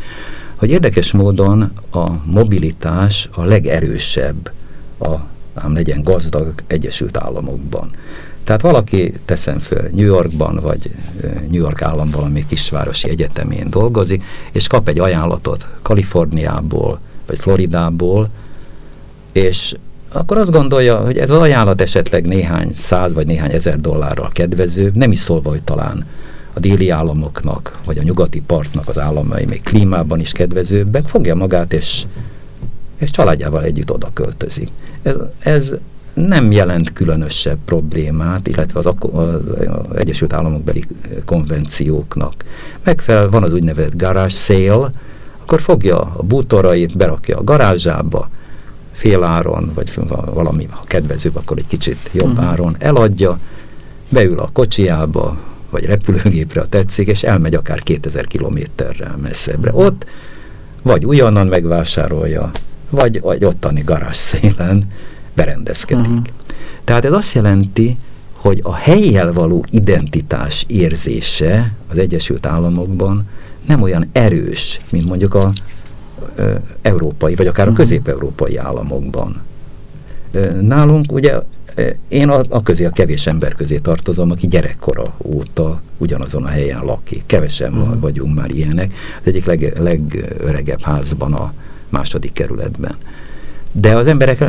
hogy érdekes módon a mobilitás a legerősebb a ám legyen gazdag Egyesült Államokban. Tehát valaki, teszem föl, New Yorkban, vagy New York állam valami kisvárosi egyetemén dolgozik, és kap egy ajánlatot Kaliforniából, vagy Floridából, és akkor azt gondolja, hogy ez az ajánlat esetleg néhány száz vagy néhány ezer dollárral kedvező, nem is szólva, hogy talán a déli államoknak, vagy a nyugati partnak az államai még klímában is kedvezőbbek, fogja magát, és, és családjával együtt oda költözik. Ez, ez nem jelent különösebb problémát, illetve az, az Egyesült Államok beli konvencióknak. Megfelel, van az úgynevezett garage sale, akkor fogja a bútorait, berakja a garázsába, féláron, vagy valami, ha kedvezőbb, akkor egy kicsit jobb uh mhm. -huh. áron eladja, beül a kocsiába, vagy repülőgépre, a tetszik, és elmegy akár 2000 kilométerrel messzebbre. Uh. -huh. Ott vagy újonnan megvásárolja, vagy, vagy ottani garázs szélen berendezkedik. Uh. -huh. Tehát ez azt jelenti, hogy a helyjel való identitás érzése az Egyesült Államokban nem olyan erős, mint mondjuk a ö, európai, vagy akár a közép-európai államokban. Nálunk ugye én a, a közé, a kevés ember közé tartozom, aki gyerekkora óta ugyanazon a helyen lakik. Kevesen uh. -huh. vagyunk már ilyenek. Az egyik leg, legöregebb házban a második kerületben de az emberek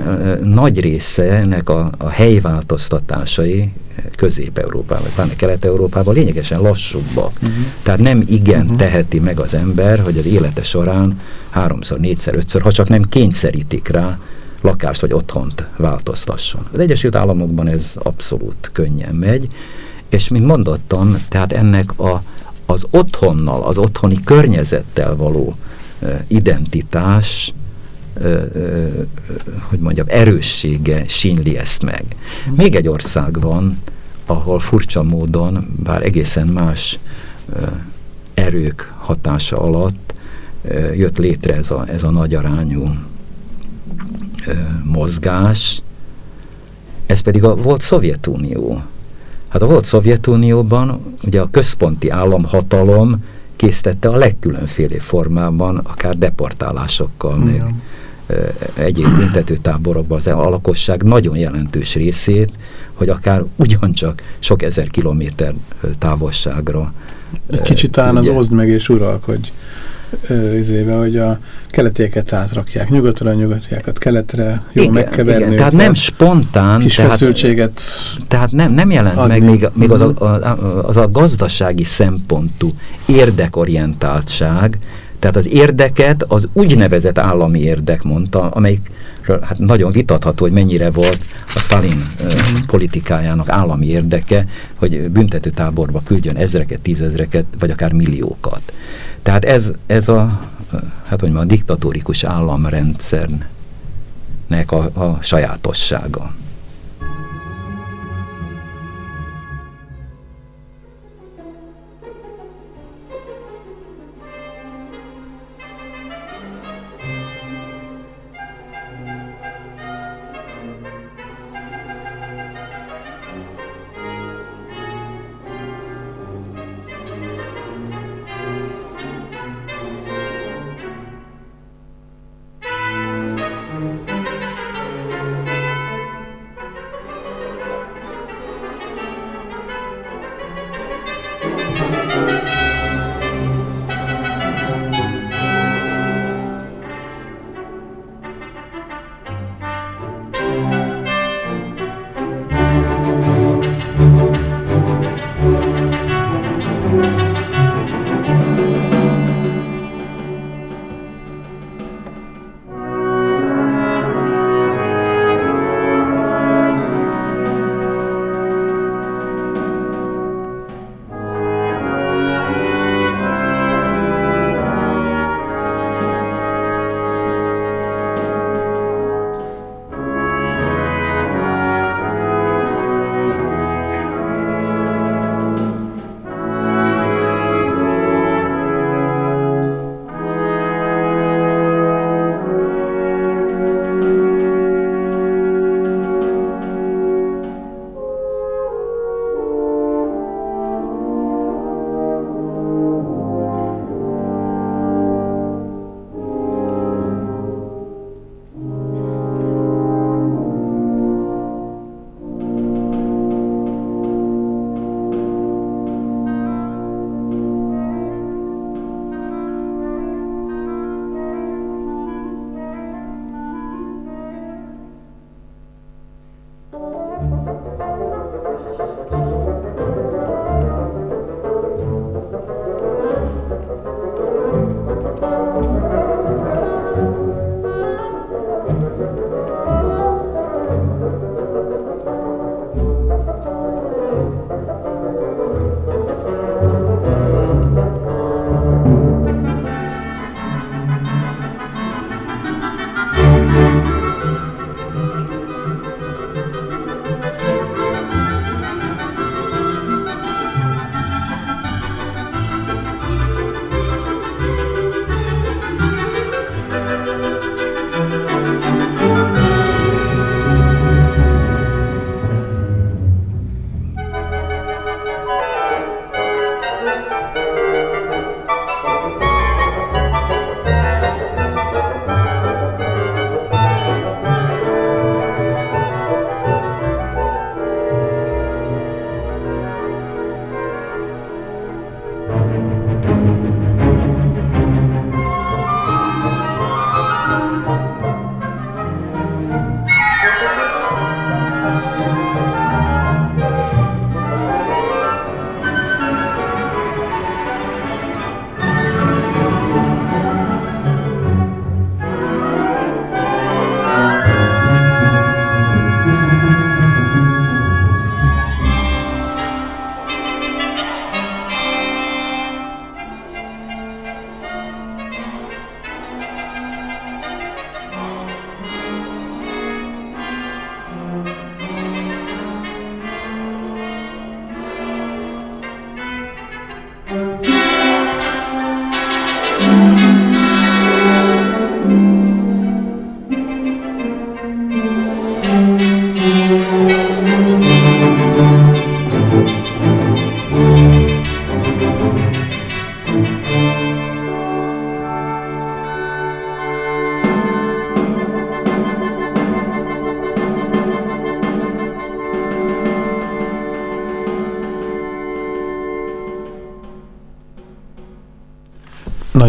nagy része ennek a, a helyváltoztatásai Közép-Európában, pláne Kelet-Európában lényegesen lassúbbak. Uh -huh. Tehát nem igen uh -huh. teheti meg az ember, hogy az élete során háromszor, négyszer, ötször, ha csak nem kényszerítik rá, lakást vagy otthont változtasson. Az Egyesült Államokban ez abszolút könnyen megy, és mint mondottam, tehát ennek a, az otthonnal, az otthoni környezettel való identitás hogy mondjam, erőssége sínli ezt meg. Még egy ország van, ahol furcsa módon, bár egészen más erők hatása alatt jött létre ez a, ez a nagy arányú mozgás, ez pedig a volt Szovjetunió. Hát a volt Szovjetunióban ugye a központi államhatalom készítette a legkülönféle formában, akár deportálásokkal, meg egyéb büntetőtáborokban az a lakosság nagyon jelentős részét, hogy akár ugyancsak sok ezer kilométer távolságra. Egy kicsit talán az oszd meg és uralkodj izébe, hogy a keletieket átrakják, nyugatra a nyugatiakat keletre, jó igen, megkeverni. Igen, tehát nem spontán. Kis tehát, feszültséget Tehát nem, nem jelent adni. meg még, még az, a, mhm. a, az a gazdasági szempontú érdekorientáltság, tehát az érdeket az úgynevezett állami érdek mondta, amelyik hát nagyon vitatható, hogy mennyire volt a Stalin uh, politikájának állami érdeke, hogy büntetőtáborba küldjön ezreket, tízezreket, vagy akár milliókat. Tehát ez, ez a, hát mondjam, a diktatórikus államrendszernek a, a sajátossága.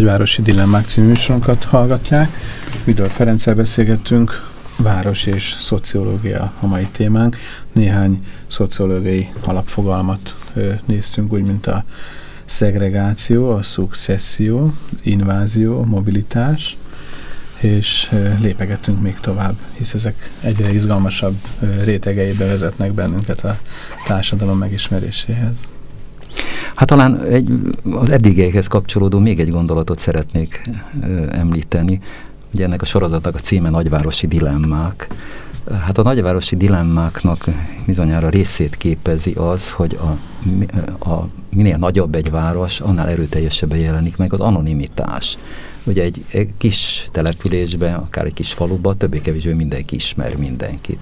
Nagyvárosi Dilemmák című műsorunkat hallgatják. Vidor Ferenccel beszélgettünk, város és szociológia a mai témánk. Néhány szociológiai alapfogalmat ö, néztünk, úgy mint a szegregáció, a szukcesszió, invázió, mobilitás, és ö, lépegettünk még tovább, hisz ezek egyre izgalmasabb rétegeibe vezetnek bennünket a társadalom megismeréséhez. Hát talán egy, az eddigiekhez kapcsolódó még egy gondolatot szeretnék ö, említeni. Ugye ennek a sorozatnak a címe Nagyvárosi dilemmák. Hát a nagyvárosi dilemmáknak bizonyára részét képezi az, hogy a, a minél nagyobb egy város, annál erőteljesebben jelenik meg az anonimitás. Ugye egy, egy kis településben, akár egy kis faluban többé-kevésbé mindenki ismer mindenkit.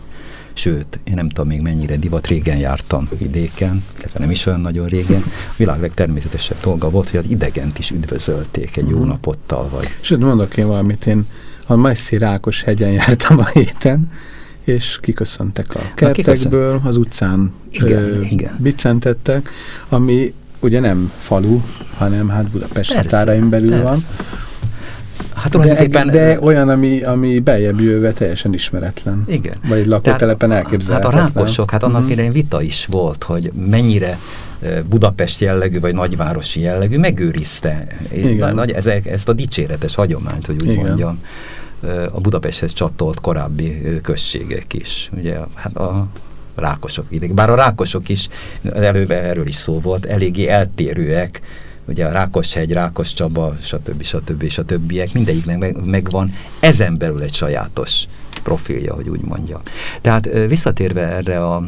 Sőt, én nem tudom még mennyire divat, régen jártam vidéken, illetve nem is olyan nagyon régen. A világ legtermészetesebb dolga volt, hogy az idegent is üdvözölték egy jó mhm. napottal. Vagy. Sőt, mondok én valamit, én a Messzi Rákos hegyen jártam a héten, és kiköszöntek a kertekből, az utcán igen, ö, igen. bicentettek, ami ugye nem falu, hanem hát Budapest határain belül persze. van. Hát tulajdonképpen... De, de olyan, ami, ami beljebb jöve teljesen ismeretlen. Igen. Vagy lakótelepen elképzelhetetlen. Hát a rákosok, hát annak. -huh. idején vita is volt, hogy mennyire Budapest jellegű, vagy nagyvárosi jellegű megőrizte Igen. Nagy, ezek, ezt a dicséretes hagyományt, hogy úgy Igen. mondjam, a Budapesthez csatolt korábbi községek is. Ugye hát a rákosok vidék. Bár a rákosok is, előbb erről is szó volt, eléggé eltérőek ugye a Rákoshegy, Rákos Csaba, stb. stb. stb. mindegyiknek meg, megvan ezen belül egy sajátos profilja, hogy úgy mondja. Tehát visszatérve erre a,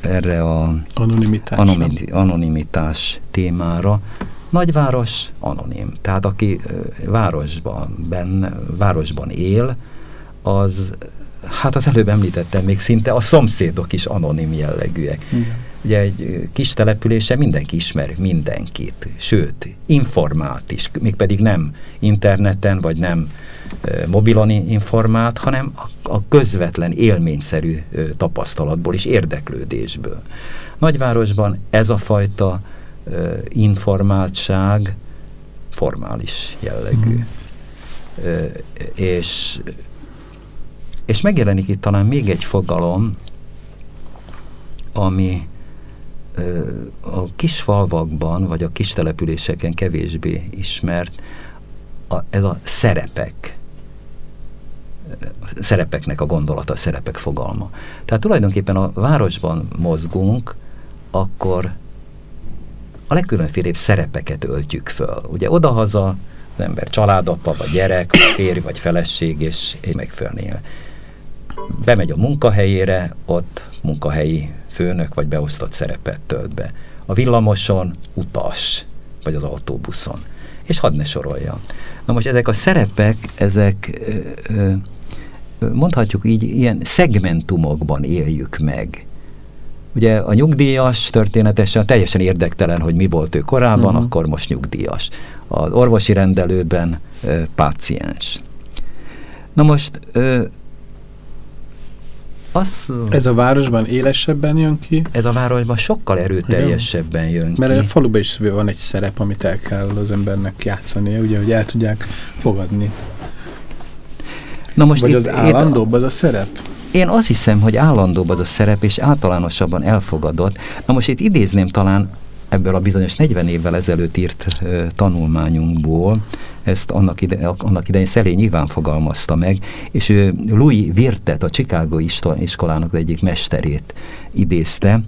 erre a anonimitás, anonimitás témára, nagyváros anonim. Tehát aki városban, benne, városban él, az hát az előbb említettem, még szinte a szomszédok is anonim jellegűek. Igen. Ugye egy kis települése mindenki ismer mindenkit, sőt, informált is, mégpedig nem interneten, vagy nem mobilon informált, hanem a, a közvetlen élményszerű tapasztalatból és érdeklődésből. Nagyvárosban ez a fajta informáltság formális jellegű. Mm. És, és megjelenik itt talán még egy fogalom, ami a kis falvakban, vagy a kis településeken kevésbé ismert a, ez a szerepek, a szerepeknek a gondolata, a szerepek fogalma. Tehát tulajdonképpen a városban mozgunk, akkor a legkülönfélébb szerepeket öltjük föl. Ugye odahaza az ember családapa, vagy gyerek, vagy férj, vagy feleség, és egy megfölnél. Bemegy a munkahelyére, ott munkahelyi főnök vagy beosztott szerepet tölt be. A villamoson utas, vagy az autóbuszon. És hadd ne sorolja. Na most ezek a szerepek, ezek mondhatjuk így, ilyen szegmentumokban éljük meg. Ugye a nyugdíjas történetesen teljesen érdektelen, hogy mi volt ő korábban, uh mhm. -huh. akkor most nyugdíjas. Az orvosi rendelőben páciens. Na most az, ez a városban élesebben jön ki? Ez a városban sokkal erőteljesebben jön Mert ki. Mert a faluban is van egy szerep, amit el kell az embernek játszania, ugye, hogy el tudják fogadni. Na most Vagy itt, az állandóbb az a szerep? Én azt hiszem, hogy állandóbb az a szerep, és általánosabban elfogadott. Na most itt idézném talán ebből a bizonyos 40 évvel ezelőtt írt uh, tanulmányunkból, ezt annak, ide, annak idején Szelé nyilván fogalmazta meg, és ő Louis Virtet, a Chicago iskolának egyik mesterét idézte.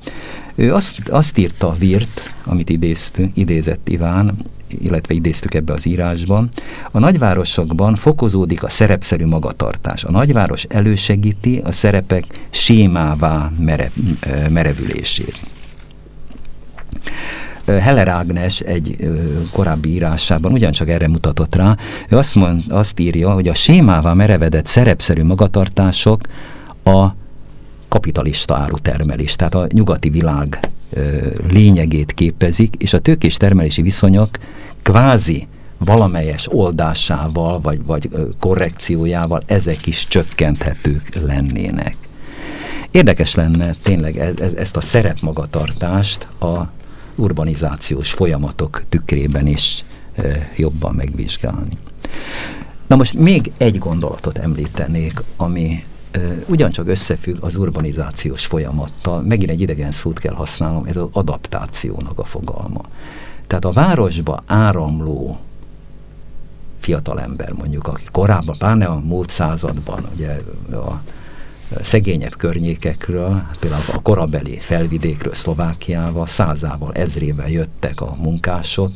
Ő azt, azt írta Virt, amit idézt, idézett Iván, illetve idéztük ebbe az írásban, a nagyvárosokban fokozódik a szerepszerű magatartás. A nagyváros elősegíti a szerepek sémává mere, merevülését. Heller Ágnes egy korábbi írásában ugyancsak erre mutatott rá, ő azt, mond, azt írja, hogy a sémává merevedett szerepszerű magatartások a kapitalista árutermelés, tehát a nyugati világ lényegét képezik, és a tőkés termelési viszonyok kvázi valamelyes oldásával, vagy, vagy korrekciójával ezek is csökkenthetők lennének. Érdekes lenne tényleg e, e, ezt a szerepmagatartást a urbanizációs folyamatok tükrében is jobban megvizsgálni. Na most még egy gondolatot említenék, ami ugyancsak összefügg az urbanizációs folyamattal, megint egy idegen szót kell használnom, ez az adaptációnak a fogalma. Tehát a városba áramló fiatalember mondjuk, aki korábban, pláne a múlt században, ugye a szegényebb környékekről, például a korabeli felvidékről, Szlovákiával, százával, ezrével jöttek a munkások,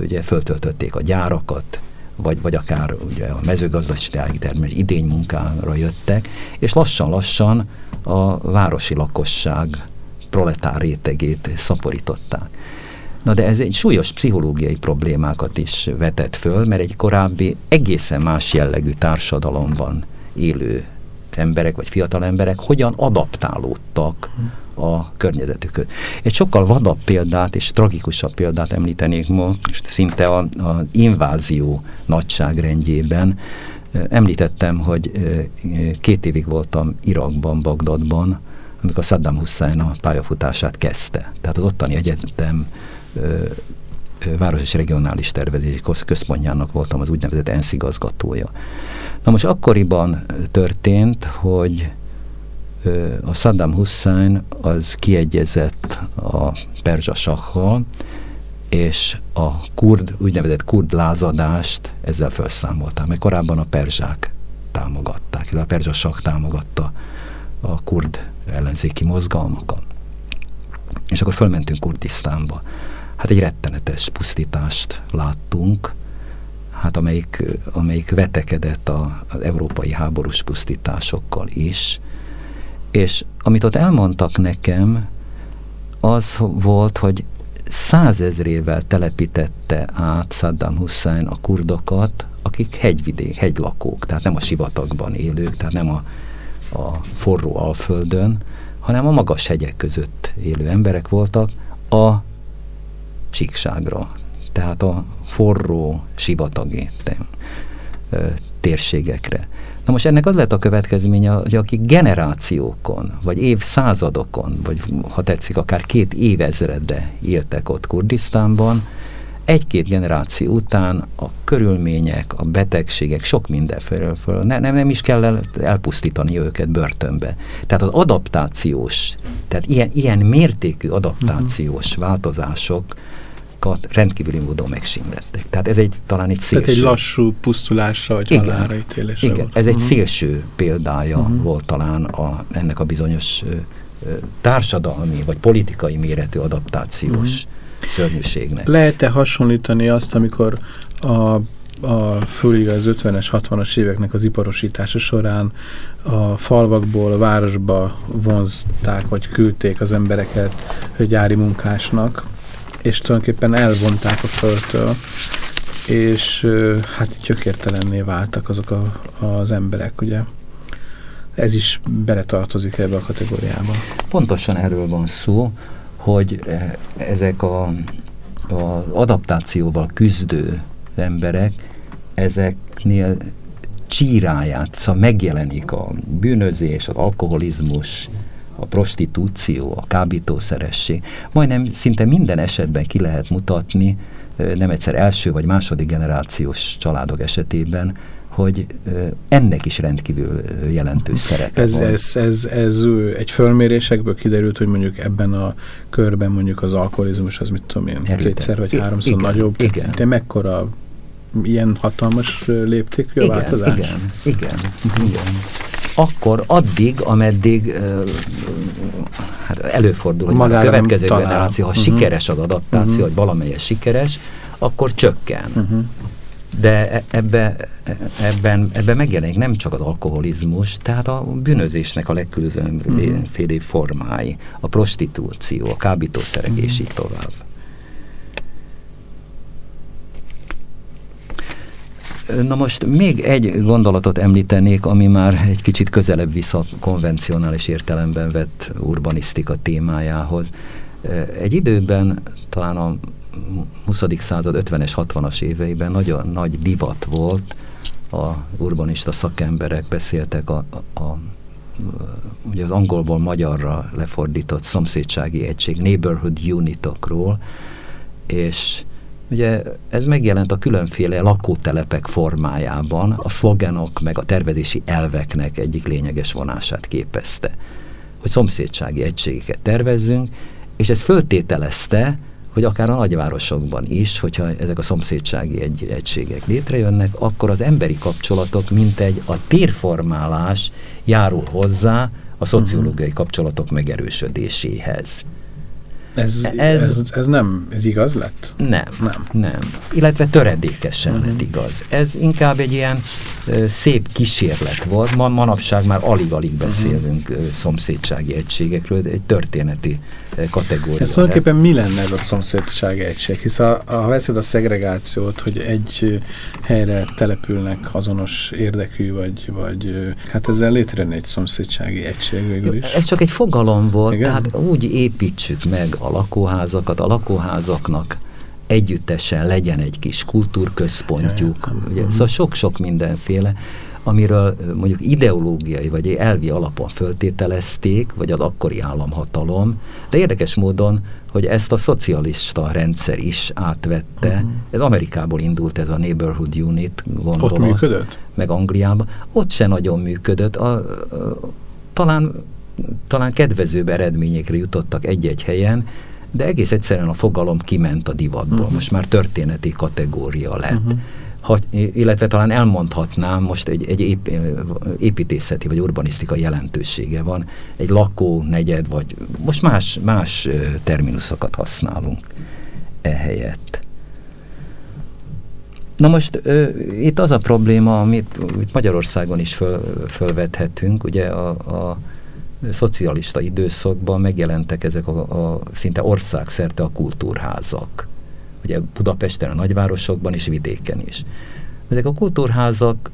ugye föltöltötték a gyárakat, vagy, vagy akár ugye a mezőgazdasági termés idény munkára jöttek, és lassan-lassan a városi lakosság proletár rétegét szaporították. Na de ez egy súlyos pszichológiai problémákat is vetett föl, mert egy korábbi egészen más jellegű társadalomban élő emberek vagy fiatal emberek hogyan adaptálódtak a környezetükhöz. Egy sokkal vadabb példát és tragikusabb példát említenék most, szinte az invázió nagyságrendjében. Említettem, hogy két évig voltam Irakban, Bagdadban, amikor Saddam Hussein a pályafutását kezdte. Tehát az ottani egyetem város és regionális tervezés központjának voltam az úgynevezett ENSZ igazgatója. Na most akkoriban történt, hogy a Saddam Hussein az kiegyezett a perzsa sakkal, és a kurd, úgynevezett kurd lázadást ezzel felszámolták, mert korábban a perzsák támogatták, illetve a perzsa sak támogatta a kurd ellenzéki mozgalmakat. És akkor fölmentünk Kurdisztánba. Hát egy rettenetes pusztítást láttunk, hát amelyik, amelyik vetekedett a, az európai háborús pusztításokkal is, és amit ott elmondtak nekem, az volt, hogy százezrével telepítette át Saddam Hussein a kurdokat, akik hegyvidék, hegylakók, tehát nem a sivatagban élők, tehát nem a, a forró alföldön, hanem a magas hegyek között élő emberek voltak a csíkságra, tehát a forró sivatagi térségekre. Na most ennek az lett a következménye, hogy akik generációkon, vagy évszázadokon, vagy ha tetszik, akár két évezredde éltek ott Kurdisztánban, egy-két generáció után a körülmények, a betegségek, sok mindenfelől föl, ne, nem, nem is kell el, elpusztítani őket börtönbe. Tehát az adaptációs, tehát ilyen, ilyen mértékű adaptációs uh -huh. változások, rendkívüli módon megsínlettek. Tehát ez egy talán egy szélső... Tehát egy lassú pusztulásra vagy igen, halálra ítélésre Igen, volt. ez egy uh mhm. szélső példája uh mhm. -huh. volt talán a, ennek a bizonyos társadalmi vagy politikai méretű adaptációs. -huh. szörnyűségnek. Lehet-e hasonlítani azt, amikor a a főleg az 50-es, 60-as éveknek az iparosítása során a falvakból a városba vonzták, vagy küldték az embereket gyári munkásnak, és tulajdonképpen elvonták a földtől, és hát gyökértelenné váltak azok a, az emberek, ugye. Ez is beletartozik ebbe a kategóriába. Pontosan erről van szó, hogy e, ezek a, adaptációval küzdő emberek, ezeknél csíráját, szóval megjelenik a bűnözés, az alkoholizmus, a prostitúció, a kábítószeresség. Majdnem szinte minden esetben ki lehet mutatni, nem egyszer első vagy második generációs családok esetében, hogy ennek is rendkívül jelentős szerepe ez, van. Ez, ez, ez egy fölmérésekből kiderült, hogy mondjuk ebben a körben mondjuk az alkoholizmus az mit tudom én, Erőte. kétszer vagy háromszor igen, nagyobb. Igen. De mekkora ilyen hatalmas léptékű a igen, változás? Igen, igen, igen. Akkor addig, ameddig hát előfordul, hogy Magára a következő generáció, ha uh -huh. sikeres az adaptáció, uh mhm. -huh. vagy valamelyes sikeres, akkor csökken. Uh mhm. -huh. De e, ebbe, e, ebben, ebben megjelenik nem csak az alkoholizmus, tehát a bűnözésnek a legkülönbözőbb uh -huh. formái, a prostitúció, a kábítószerek uh -huh. és így tovább. Na most még egy gondolatot említenék, ami már egy kicsit közelebb vissza konvencionális értelemben vett urbanisztika témájához. Egy időben, talán a 20. század 50-es, 60-as éveiben nagyon nagy divat volt, a urbanista szakemberek beszéltek a, a, a ugye az angolból magyarra lefordított szomszédsági egység, neighborhood unitokról, és ugye ez megjelent a különféle lakótelepek formájában, a szlogenok meg a tervezési elveknek egyik lényeges vonását képezte, hogy szomszédsági egységeket tervezzünk, és ez föltételezte, hogy akár a nagyvárosokban is, hogyha ezek a szomszédsági egy, egységek létrejönnek, akkor az emberi kapcsolatok, mint egy a térformálás járul hozzá a szociológiai kapcsolatok megerősödéséhez. Ez, ez, ez, ez nem, ez igaz lett? Nem, nem. nem. Illetve töredékesen uh -huh. lett mhm. igaz. Ez inkább egy ilyen ö, szép kísérlet volt. Man, manapság már alig-alig mhm. beszélünk uh -huh. ö, szomszédsági egységekről, egy történeti ö, kategória. Ez tulajdonképpen mi lenne ez a szomszédsági egység? Hisz ha, ha veszed a szegregációt, hogy egy helyre települnek azonos érdekű, vagy, vagy hát ezzel létrejön egy szomszédsági egység végül is. Ez csak egy fogalom volt, Igen? tehát úgy építsük meg a lakóházakat, a lakóházaknak együttesen legyen egy kis kultúrközpontjuk, ugye, szóval sok-sok mindenféle, amiről mondjuk ideológiai vagy elvi alapon föltételezték, vagy az akkori államhatalom, de érdekes módon, hogy ezt a szocialista rendszer is átvette. Uh -huh. Ez Amerikából indult ez a Neighborhood Unit gondolat. Ott működött? Meg Angliában. Ott se nagyon működött. A, a, talán talán kedvezőbb eredményekre jutottak egy-egy helyen, de egész egyszerűen a fogalom kiment a divatból. Uh -huh. Most már történeti kategória lett. Uh -huh. Ha, illetve talán elmondhatnám, most egy, egy ép, építészeti vagy urbanisztika jelentősége van, egy lakó, negyed, vagy most más, más terminuszokat használunk ehelyett. Na most ö, itt az a probléma, amit Magyarországon is föl, fölvethetünk, ugye a, a szocialista időszakban megjelentek ezek a, a szinte országszerte a kultúrházak. Ugye Budapesten, a nagyvárosokban és vidéken is. Ezek a kultúrházak,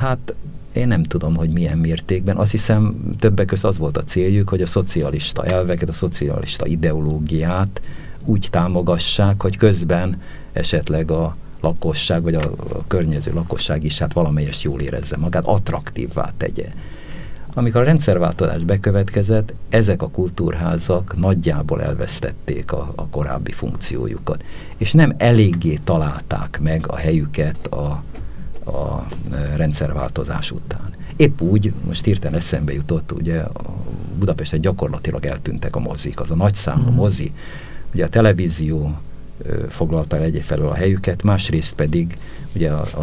hát én nem tudom, hogy milyen mértékben. Azt hiszem, többek között az volt a céljuk, hogy a szocialista elveket, a szocialista ideológiát úgy támogassák, hogy közben esetleg a lakosság, vagy a, a környező lakosság is hát valamelyes jól érezze magát, attraktívvá tegye. Amikor a rendszerváltozás bekövetkezett, ezek a kultúrházak nagyjából elvesztették a, a korábbi funkciójukat, és nem eléggé találták meg a helyüket a, a e, rendszerváltozás után. Épp úgy, most hirtelen eszembe jutott, ugye Budapesten gyakorlatilag eltűntek a mozik, az a nagyszámú mm. mozi, ugye a televízió foglalta el egyfelől a helyüket, másrészt pedig ugye a, a,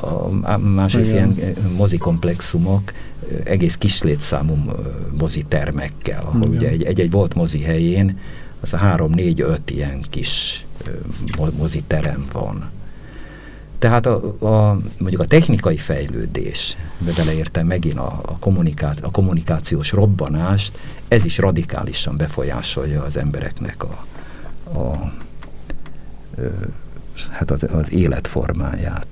a, a, másrészt Igen. ilyen mozikomplexumok egész kislétszámú mozitermekkel, ahol Igen. ugye egy-egy volt mozi helyén az a három, négy, öt ilyen kis moziterem van. Tehát a, a, mondjuk a technikai fejlődés, de beleértem megint a, a, kommuniká, a kommunikációs robbanást, ez is radikálisan befolyásolja az embereknek a, a hát az, az életformáját.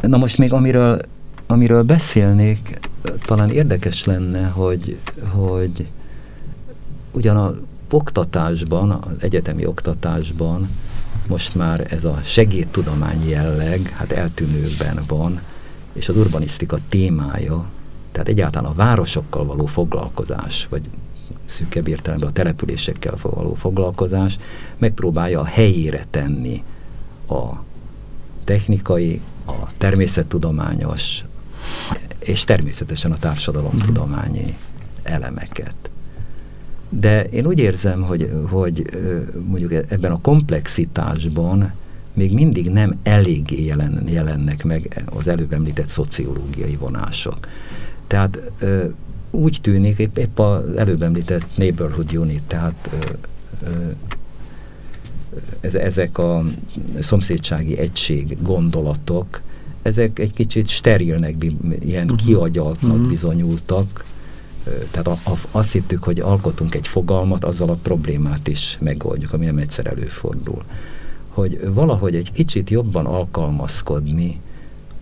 Na most még amiről, amiről beszélnék, talán érdekes lenne, hogy, hogy ugyan a oktatásban, az egyetemi oktatásban most már ez a segédtudomány jelleg, hát eltűnőben van, és az urbanisztika témája, tehát egyáltalán a városokkal való foglalkozás, vagy szűkebb értelemben a településekkel való foglalkozás megpróbálja a helyére tenni a technikai, a természettudományos és természetesen a társadalomtudományi mhm. elemeket. De én úgy érzem, hogy, hogy mondjuk ebben a komplexitásban még mindig nem eléggé jelen, jelennek meg az előbb említett szociológiai vonások. Tehát úgy tűnik, épp, épp az előbb említett neighborhood unit, tehát ezek a szomszédsági egység gondolatok, ezek egy kicsit sterilnek, ilyen uh -huh. kiagyaltnak uh mhm. -huh. bizonyultak, tehát a, a, azt hittük, hogy alkotunk egy fogalmat, azzal a problémát is megoldjuk, ami nem egyszer előfordul. Hogy valahogy egy kicsit jobban alkalmazkodni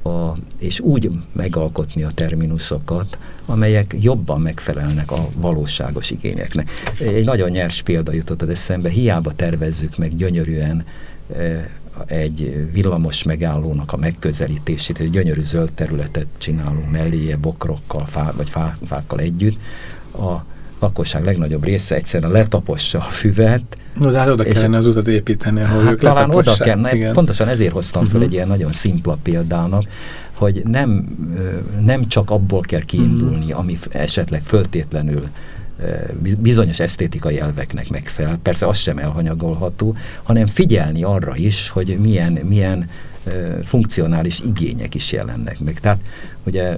a, és úgy megalkotni a terminusokat, amelyek jobban megfelelnek a valóságos igényeknek. Egy nagyon nyers példa jutott az eszembe, hiába tervezzük meg gyönyörűen egy villamos megállónak a megközelítését, egy gyönyörű zöld területet csinálunk melléje, bokrokkal, fá, vagy fá, fákkal együtt, a lakosság legnagyobb része egyszerűen letapossa a füvet. No, hát oda kellene az utat építeni, ahol hát ők talán oda kellene, pontosan ezért hoztam uh -huh. fel egy ilyen nagyon szimpla példának, hogy nem, nem csak abból kell kiindulni, ami esetleg föltétlenül bizonyos esztétikai elveknek megfelel, persze az sem elhanyagolható, hanem figyelni arra is, hogy milyen, milyen funkcionális igények is jelennek meg. Tehát ugye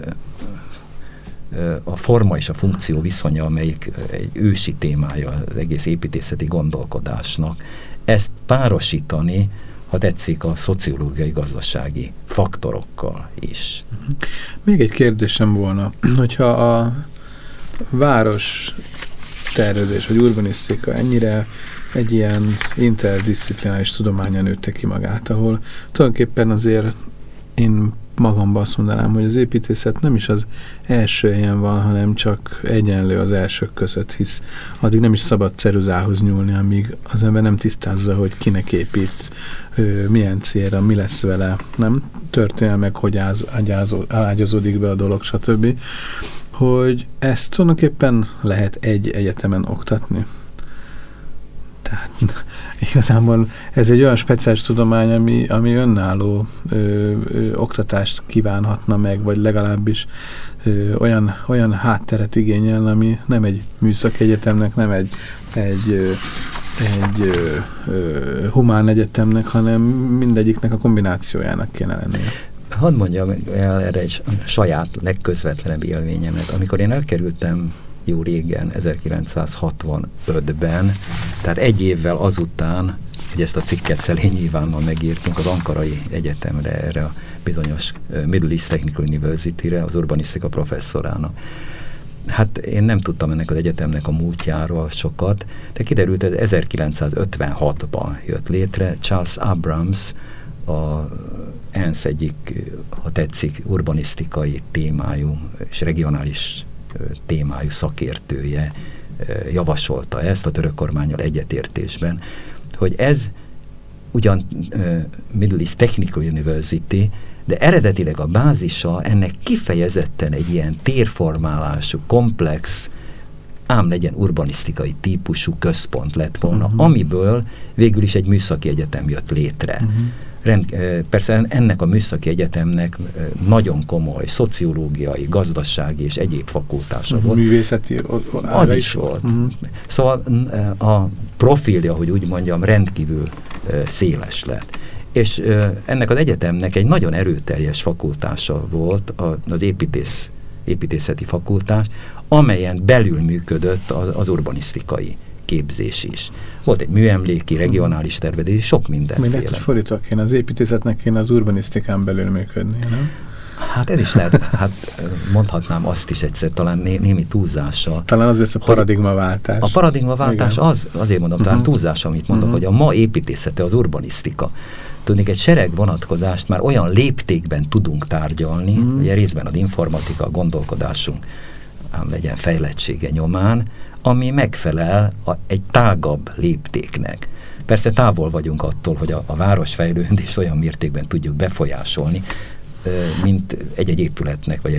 a forma és a funkció viszonya, amelyik egy ősi témája az egész építészeti gondolkodásnak, ezt párosítani, ha tetszik, a szociológiai gazdasági faktorokkal is. Mhm. Még egy kérdésem volna, hogyha a város tervezés vagy urbanisztika ennyire egy ilyen interdisziplinális tudományan nőtte ki magát, ahol tulajdonképpen azért én magamban azt mondanám, hogy az építészet nem is az első ilyen van, hanem csak egyenlő az elsők között, hisz addig nem is szabad ceruzához nyúlni, amíg az ember nem tisztázza, hogy kinek épít, milyen célra, mi lesz vele, nem történelmek, hogy ágyazódik be a dolog, stb. Hogy ezt tulajdonképpen lehet egy egyetemen oktatni. Tehát igazából ez egy olyan speciális tudomány, ami, ami önálló ö, ö, oktatást kívánhatna meg, vagy legalábbis ö, olyan, olyan hátteret igényel, ami nem egy műszaki egyetemnek, nem egy, egy, ö, egy ö, ö, humán egyetemnek, hanem mindegyiknek a kombinációjának kéne lennie. Hadd mondjam el erre egy saját legközvetlenebb élményemet. Amikor én elkerültem jó régen, 1965-ben, tehát egy évvel azután, hogy ezt a cikket Szelényi Ivánnal megírtunk az Ankarai Egyetemre, erre a bizonyos Middle East Technical University-re, az urbanisztika professzorának. Hát én nem tudtam ennek az egyetemnek a múltjáról sokat, de kiderült, hogy 1956-ban jött létre Charles Abrams, a ENSZ egyik, ha tetszik, urbanisztikai témájú és regionális témájú szakértője javasolta ezt a török kormányal egyetértésben, hogy ez ugyan Middle East Technical University, de eredetileg a bázisa ennek kifejezetten egy ilyen térformálású, komplex, ám legyen urbanisztikai típusú központ lett volna, uh mhm. -huh. amiből végül is egy műszaki egyetem jött létre. Uh mhm. -huh rend, persze ennek a műszaki egyetemnek nagyon komoly szociológiai, gazdasági és egyéb fakultása uh mhm, -huh. volt. Művészeti az is volt. Uh mhm. -huh. Szóval a profilja, hogy úgy mondjam, rendkívül széles lett. És ennek az egyetemnek egy nagyon erőteljes fakultása volt az építész, építészeti fakultás, amelyen belül működött az, az urbanisztikai képzés is. Volt egy műemléki, regionális tervezés, sok mindenféle. Mindent fordítva kéne, az építészetnek kéne az urbanisztikán belül működni, nem? Hát ez is lehet, hát mondhatnám azt is egyszer, talán né, némi túlzással. Talán azért a paradigmaváltás. A paradigmaváltás az, azért mondom, uh -huh. talán mhm. túlzás, amit mondok, uh mhm. -huh. hogy a ma építészete az urbanisztika. Tudnék, egy sereg vonatkozást már olyan léptékben tudunk tárgyalni, uh mhm. -huh. ugye részben az informatika, a gondolkodásunk, ám legyen fejlettsége nyomán, ami megfelel a, egy tágabb léptéknek. Persze távol vagyunk attól, hogy a, a városfejlődés olyan mértékben tudjuk befolyásolni, mint egy-egy épületnek, vagy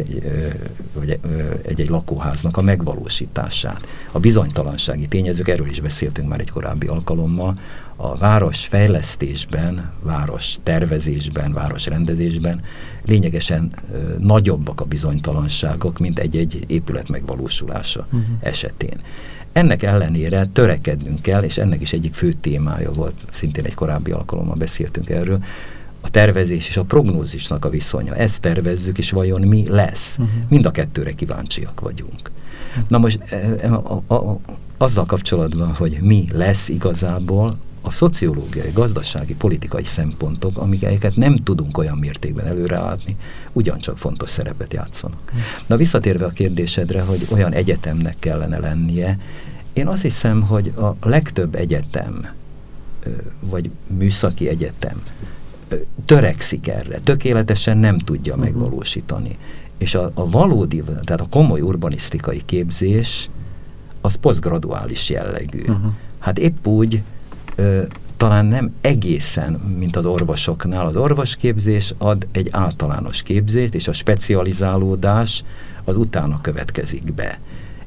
egy-egy lakóháznak a megvalósítását. A bizonytalansági tényezők, erről is beszéltünk már egy korábbi alkalommal, a város fejlesztésben, város tervezésben, város rendezésben lényegesen nagyobbak a bizonytalanságok, mint egy-egy épület megvalósulása uh mhm. -huh. esetén. Ennek ellenére törekednünk kell, és ennek is egyik fő témája volt, szintén egy korábbi alkalommal beszéltünk erről, a tervezés és a prognózisnak a viszonya. Ezt tervezzük, és vajon mi lesz? Uh mhm. -huh. Mind a kettőre kíváncsiak vagyunk. Na most e, e, a, a, a, azzal kapcsolatban, hogy mi lesz igazából, a szociológiai, gazdasági, politikai szempontok, amiket nem tudunk olyan mértékben előrelátni, ugyancsak fontos szerepet játszanak. Na visszatérve a kérdésedre, hogy olyan egyetemnek kellene lennie, én azt hiszem, hogy a legtöbb egyetem, vagy műszaki egyetem törekszik erre, tökéletesen nem tudja uh-huh. megvalósítani. És a, a valódi, tehát a komoly urbanisztikai képzés az posztgraduális jellegű. Uh-huh. Hát épp úgy talán nem egészen, mint az orvosoknál. Az orvosképzés ad egy általános képzést, és a specializálódás az utána következik be.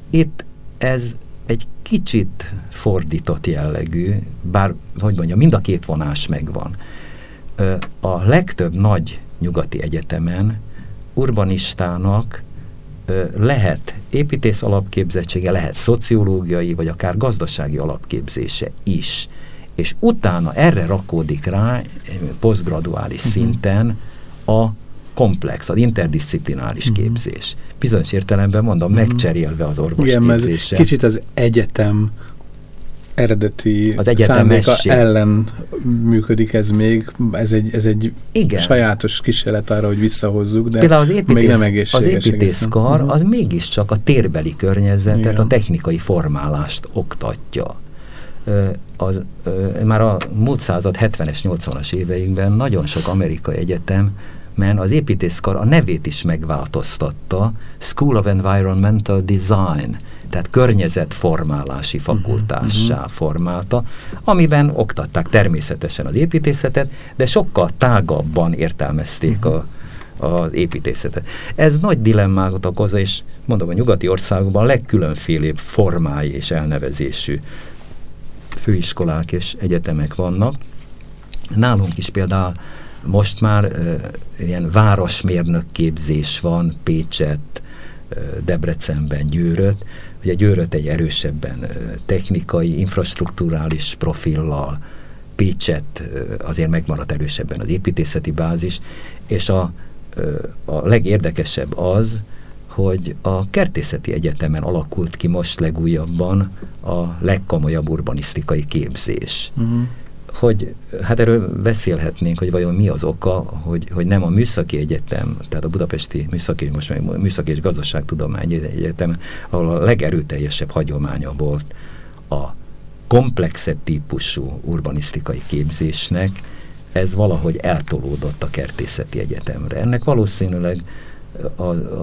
Itt ez egy kicsit fordított jellegű, bár, hogy mondjam, mind a két vonás megvan. A legtöbb nagy nyugati egyetemen urbanistának lehet építész alapképzettsége, lehet szociológiai, vagy akár gazdasági alapképzése is. És utána erre rakódik rá posztgraduális uh mhm. -huh. szinten a komplex, az interdisziplinális uh mhm. -huh. képzés. Bizonyos értelemben mondom, uh. -huh. megcserélve az orvosképzése. Kicsit az egyetem eredeti az szándéka ellen működik ez még. Ez egy, ez egy Igen. sajátos kísérlet arra, hogy visszahozzuk, de Például az építész, még nem egészséges. Az építészkar az mégiscsak a térbeli környezetet, Igen. a technikai formálást oktatja. Az, már a múlt század 70-es, 80-as éveikben nagyon sok amerikai egyetem men az építészkar a nevét is megváltoztatta, School of Environmental Design, tehát környezetformálási mhm, fakultássá uh-huh. formálta, amiben oktatták természetesen az építészetet, de sokkal tágabban értelmezték uh-huh. a, az építészetet. Ez nagy dilemmákat okoz, és mondom, a nyugati országokban legkülönfélébb formái és elnevezésű főiskolák és egyetemek vannak. Nálunk is például most már uh, ilyen városmérnök képzés van Pécset, uh, Debrecenben, Győröt, ugye Győröt egy erősebben uh, technikai, infrastruktúrális profillal, Pécset azért megmaradt erősebben az építészeti bázis, és a, a legérdekesebb az, hogy a Kertészeti Egyetemen alakult ki most legújabban a legkomolyabb urbanisztikai képzés. Uh -huh hogy hát erről beszélhetnénk, hogy vajon mi az oka, hogy, hogy nem a Műszaki Egyetem, tehát a Budapesti Műszaki, most meg Műszaki és Gazdaságtudományi Egyetem, ahol a legerőteljesebb hagyománya volt a komplexebb típusú urbanisztikai képzésnek, ez valahogy eltolódott a Kertészeti Egyetemre. Ennek valószínűleg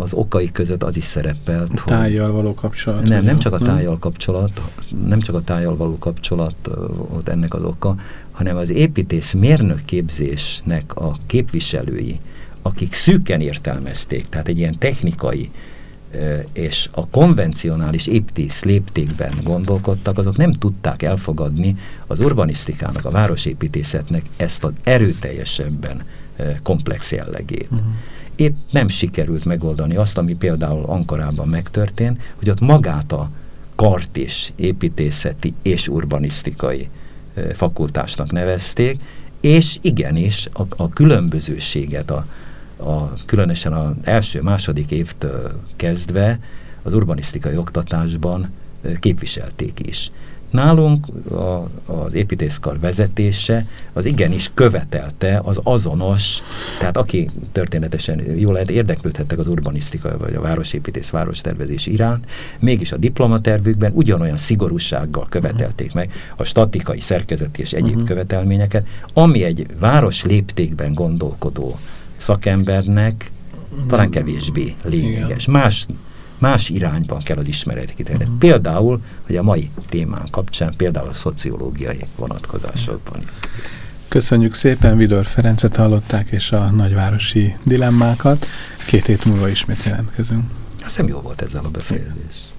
az okai között az is szerepelt. A tájjal való kapcsolat. Nem, nem csak a tájjal kapcsolat, nem csak a tájjal való kapcsolat ott ennek az oka, hanem az építész mérnökképzésnek a képviselői, akik szűken értelmezték, tehát egy ilyen technikai és a konvencionális építész léptékben gondolkodtak, azok nem tudták elfogadni az urbanisztikának, a városépítészetnek ezt az erőteljesebben komplex jellegét. Uh mhm. -huh. Itt nem sikerült megoldani azt, ami például Ankarában megtörtént, hogy ott magát a kart és építészeti és urbanisztikai fakultásnak nevezték, és igenis a, a különbözőséget, a, a, különösen az első-második évtől kezdve az urbanisztikai oktatásban képviselték is. Nálunk a, az építészkar vezetése az igenis követelte az azonos, tehát aki történetesen jól lehet érdeklődhettek az urbanisztika vagy a városépítész, várostervezés iránt, mégis a diplomatervükben ugyanolyan szigorúsággal követelték meg a statikai, szerkezeti és egyéb uh mhm. -huh. követelményeket, ami egy város léptékben gondolkodó szakembernek talán kevésbé lényeges. Más más irányban kell az ismeretek terjedni. Uh -huh. Például, hogy a mai témán kapcsán, például a szociológiai vonatkozásokban. Köszönjük szépen, Vidor Ferencet hallották, és a nagyvárosi dilemmákat. Két hét múlva ismét jelentkezünk. Azt hiszem jó volt ezzel a befejezés.